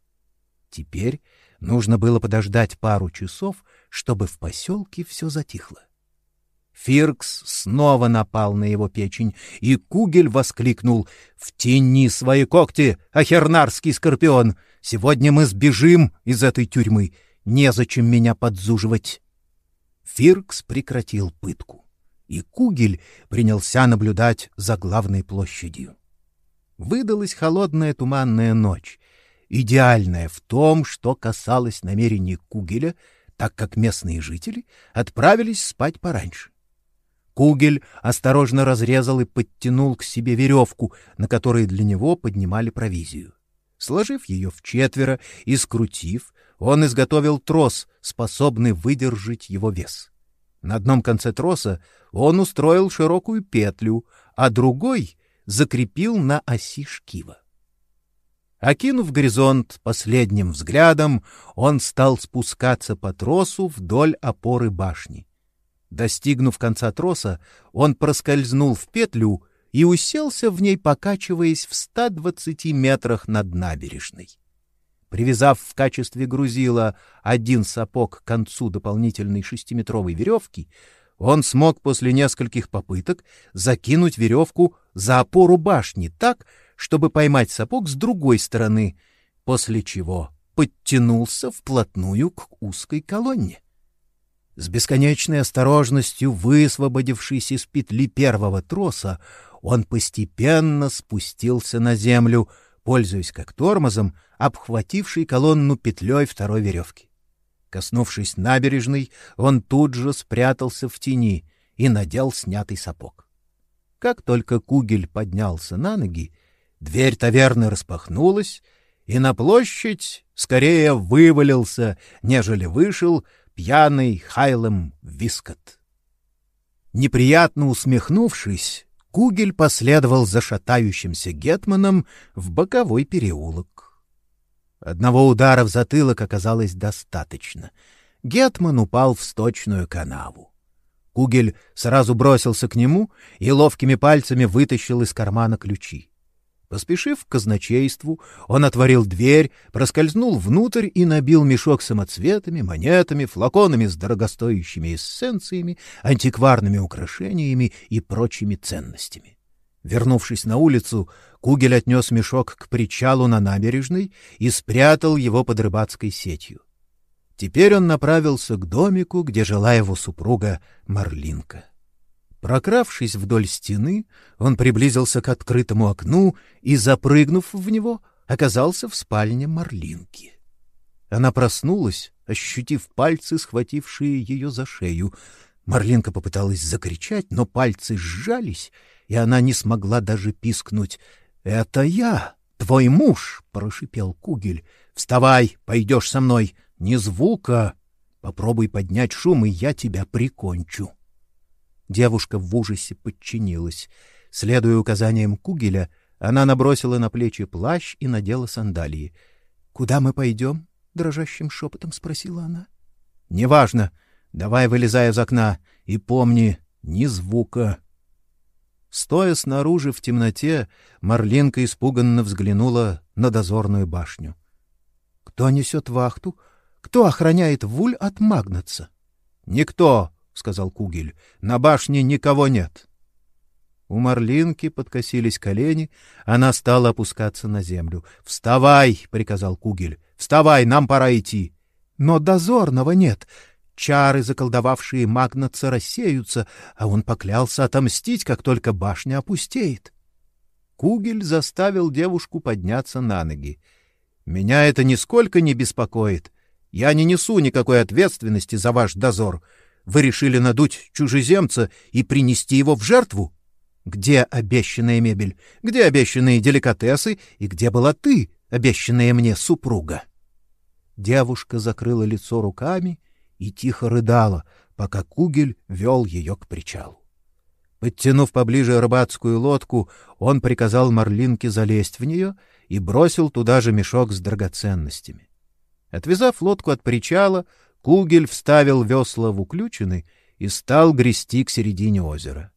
Теперь нужно было подождать пару часов, чтобы в поселке все затихло. Фиркс снова напал на его печень, и Кугель воскликнул «Втяни свои когти, ахернарский скорпион! Сегодня мы сбежим из этой тюрьмы, незачем меня подзуживать!» Фиркс прекратил пытку, и Кугель принялся наблюдать за главной площадью. Выдалась холодная туманная ночь, идеальная в том, что касалось намерений Кугеля, так как местные жители отправились спать пораньше. Кугель осторожно разрезал и подтянул к себе веревку, на которой для него поднимали провизию. Сложив ее в четверо и скрутив, он изготовил трос, способный выдержать его вес. На одном конце троса он устроил широкую петлю, а другой закрепил на оси шкива. Окинув горизонт последним взглядом, он стал спускаться по тросу вдоль опоры башни. Достигнув конца троса, он проскользнул в петлю и уселся в ней, покачиваясь в 120 метрах над набережной. Привязав в качестве грузила один сапог к концу дополнительной шестиметровой веревки, он смог после нескольких попыток закинуть веревку за опору башни так, чтобы поймать сапог с другой стороны, после чего подтянулся вплотную к узкой колонне. С бесконечной осторожностью, высвободившись из петли первого троса, он постепенно спустился на землю, пользуясь как тормозом, обхватившей колонну петлей второй веревки. Коснувшись набережной, он тут же спрятался в тени и надел снятый сапог. Как только Кугель поднялся на ноги, Дверь таверны распахнулась, и на площадь скорее вывалился, нежели вышел пьяный Хайлем Вискот. Неприятно усмехнувшись, Кугель последовал за шатающимся гетманом в боковой переулок. Одного удара в затылок оказалось достаточно. Гетман упал в сточную канаву. Кугель сразу бросился к нему и ловкими пальцами вытащил из кармана ключи. Поспешив к казначейству, он отворил дверь, проскользнул внутрь и набил мешок самоцветами, монетами, флаконами с дорогостоящими эссенциями, антикварными украшениями и прочими ценностями. Вернувшись на улицу, Кугель отнес мешок к причалу на набережной и спрятал его под рыбацкой сетью. Теперь он направился к домику, где жила его супруга Марлинка. Прокравшись вдоль стены, он приблизился к открытому окну и, запрыгнув в него, оказался в спальне Марлинки. Она проснулась, ощутив пальцы, схватившие ее за шею. Марлинка попыталась закричать, но пальцы сжались, и она не смогла даже пискнуть. «Это я, твой муж!» — прошипел Кугель. «Вставай, пойдешь со мной! Ни звука! Попробуй поднять шум, и я тебя прикончу!» Девушка в ужасе подчинилась. Следуя указаниям Кугеля, она набросила на плечи плащ и надела сандалии. — Куда мы пойдем? — дрожащим шепотом спросила она. — Неважно. Давай вылезай из окна. И помни, ни звука. Стоя снаружи в темноте, Марлинка испуганно взглянула на дозорную башню. — Кто несет вахту? Кто охраняет Вуль от Магнатца? — Никто, — сказал Кугель. — На башне никого нет. У Марлинки подкосились колени, она стала опускаться на землю. «Вставай!» — приказал Кугель. «Вставай, нам пора идти!» «Но дозорного нет!» Чары, заколдовавшие Магнаца, рассеются, а он поклялся отомстить, как только башня опустеет. Кугель заставил девушку подняться на ноги. «Меня это нисколько не беспокоит. Я не несу никакой ответственности за ваш дозор. Вы решили надуть чужеземца и принести его в жертву? Где обещанная мебель? Где обещанные деликатесы? И где была ты, обещанная мне супруга? Девушка закрыла лицо руками и тихо рыдала, пока Кугель вел ее к причалу. Подтянув поближе рыбацкую лодку, он приказал Марлинке залезть в нее и бросил туда же мешок с драгоценностями. Отвязав лодку от причала, Кугель вставил весла в уключины и стал грести к середине озера.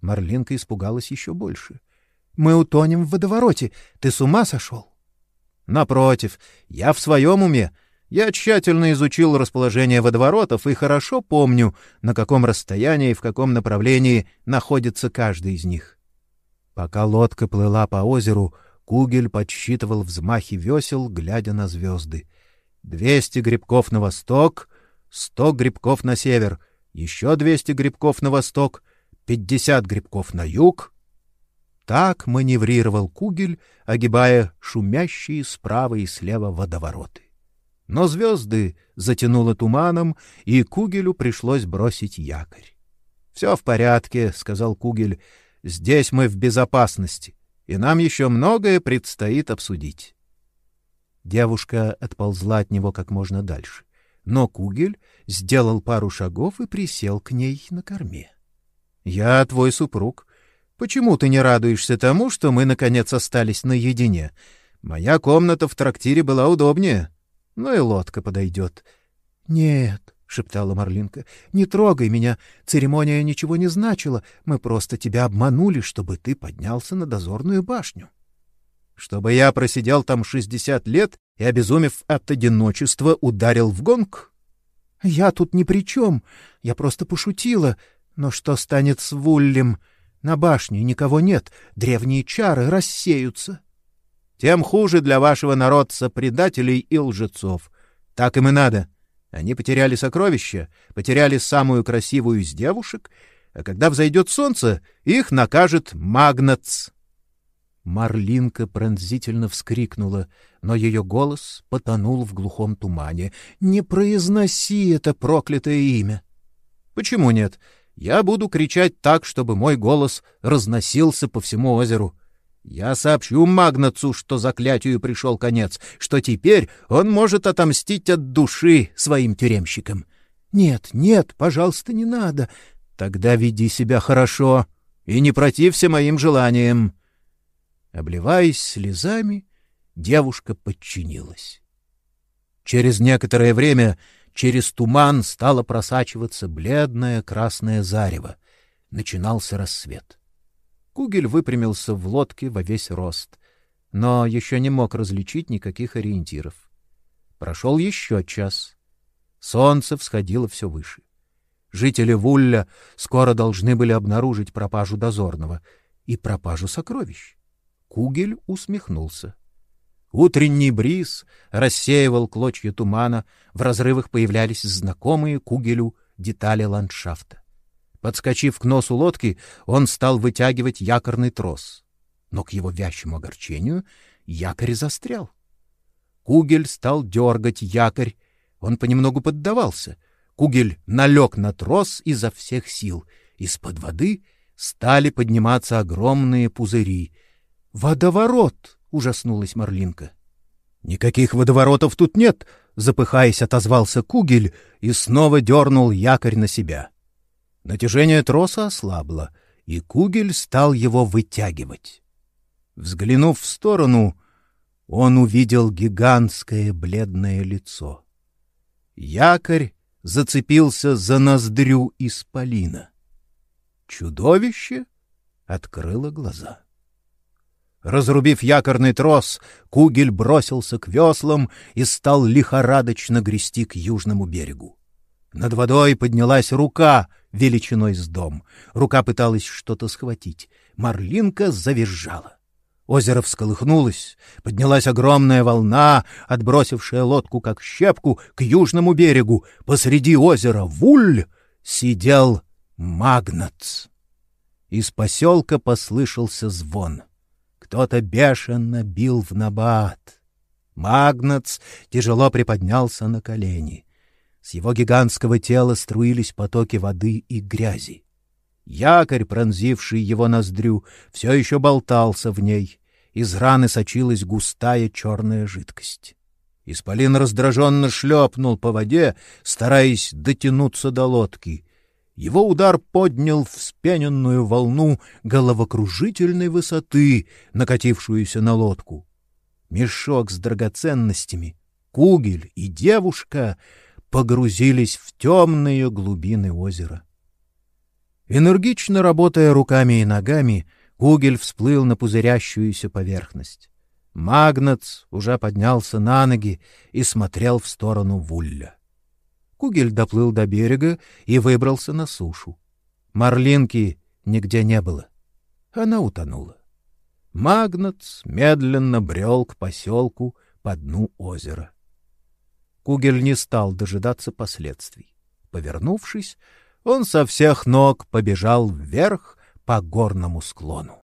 Марлинка испугалась еще больше. — Мы утонем в водовороте. Ты с ума сошел? — Напротив, я в своем уме. Я тщательно изучил расположение водоворотов и хорошо помню, на каком расстоянии и в каком направлении находится каждый из них. Пока лодка плыла по озеру, Кугель подсчитывал взмахи весел, глядя на звезды. Двести грибков на восток, сто грибков на север, еще двести грибков на восток, пятьдесят грибков на юг. Так маневрировал Кугель, огибая шумящие справа и слева водовороты. Но звезды затянуло туманом, и Кугелю пришлось бросить якорь. — Все в порядке, — сказал Кугель. — Здесь мы в безопасности, и нам еще многое предстоит обсудить. Девушка отползла от него как можно дальше но Кугель сделал пару шагов и присел к ней на корме. — Я твой супруг. Почему ты не радуешься тому, что мы, наконец, остались наедине? Моя комната в трактире была удобнее. Ну и лодка подойдет. — Нет, — шептала Марлинка, — не трогай меня. Церемония ничего не значила. Мы просто тебя обманули, чтобы ты поднялся на дозорную башню. — Чтобы я просидел там шестьдесят лет и, обезумев от одиночества, ударил в гонг? Я тут ни при чем. Я просто пошутила. Но что станет с Вуллем? На башне никого нет. Древние чары рассеются. Тем хуже для вашего народца предателей и лжецов. Так им и надо. Они потеряли сокровища, потеряли самую красивую из девушек, а когда взойдет солнце, их накажет Магнац. Марлинка пронзительно вскрикнула, но ее голос потонул в глухом тумане. «Не произноси это проклятое имя!» «Почему нет? Я буду кричать так, чтобы мой голос разносился по всему озеру. Я сообщу Магнацу, что заклятию пришел конец, что теперь он может отомстить от души своим тюремщикам». «Нет, нет, пожалуйста, не надо. Тогда веди себя хорошо, и не протився моим желаниям. Обливаясь слезами, девушка подчинилась. Через некоторое время через туман стало просачиваться бледное красное зарево. Начинался рассвет. Кугель выпрямился в лодке во весь рост, но еще не мог различить никаких ориентиров. Прошел еще час. Солнце всходило все выше. Жители Вулля скоро должны были обнаружить пропажу дозорного и пропажу сокровищ. Кугель усмехнулся. Утренний бриз рассеивал клочья тумана, в разрывах появлялись знакомые Кугелю детали ландшафта. Подскочив к носу лодки, он стал вытягивать якорный трос. Но к его вящему огорчению якорь застрял. Кугель стал дергать якорь. Он понемногу поддавался. Кугель налег на трос изо всех сил. Из-под воды стали подниматься огромные пузыри. «Водоворот!» — ужаснулась Марлинка. «Никаких водоворотов тут нет!» — запыхаясь, отозвался Кугель и снова дернул якорь на себя. Натяжение троса ослабло, и Кугель стал его вытягивать. Взглянув в сторону, он увидел гигантское бледное лицо. Якорь зацепился за ноздрю исполина. Чудовище открыло глаза. Разрубив якорный трос, Кугель бросился к веслам и стал лихорадочно грести к южному берегу. Над водой поднялась рука величиной с дом. Рука пыталась что-то схватить. Марлинка завизжала. Озеро всколыхнулось, поднялась огромная волна, отбросившая лодку как щепку к южному берегу. Посреди озера Вуль сидел Магнац. Из поселка послышался звон. Кто-то бешено бил в набат. Магнац тяжело приподнялся на колени. С его гигантского тела струились потоки воды и грязи. Якорь, пронзивший его ноздрю, все еще болтался в ней. Из раны сочилась густая черная жидкость. Исполин раздраженно шлепнул по воде, стараясь дотянуться до лодки. Его удар поднял вспененную волну головокружительной высоты, накатившуюся на лодку. Мешок с драгоценностями, кугель и девушка погрузились в темные глубины озера. Энергично работая руками и ногами, Кугель всплыл на пузырящуюся поверхность. Магнац уже поднялся на ноги и смотрел в сторону Вулля. Кугель доплыл до берега и выбрался на сушу. Марлинки нигде не было. Она утонула. Магнац медленно брел к поселку по дну озера. Кугель не стал дожидаться последствий. Повернувшись, он со всех ног побежал вверх по горному склону.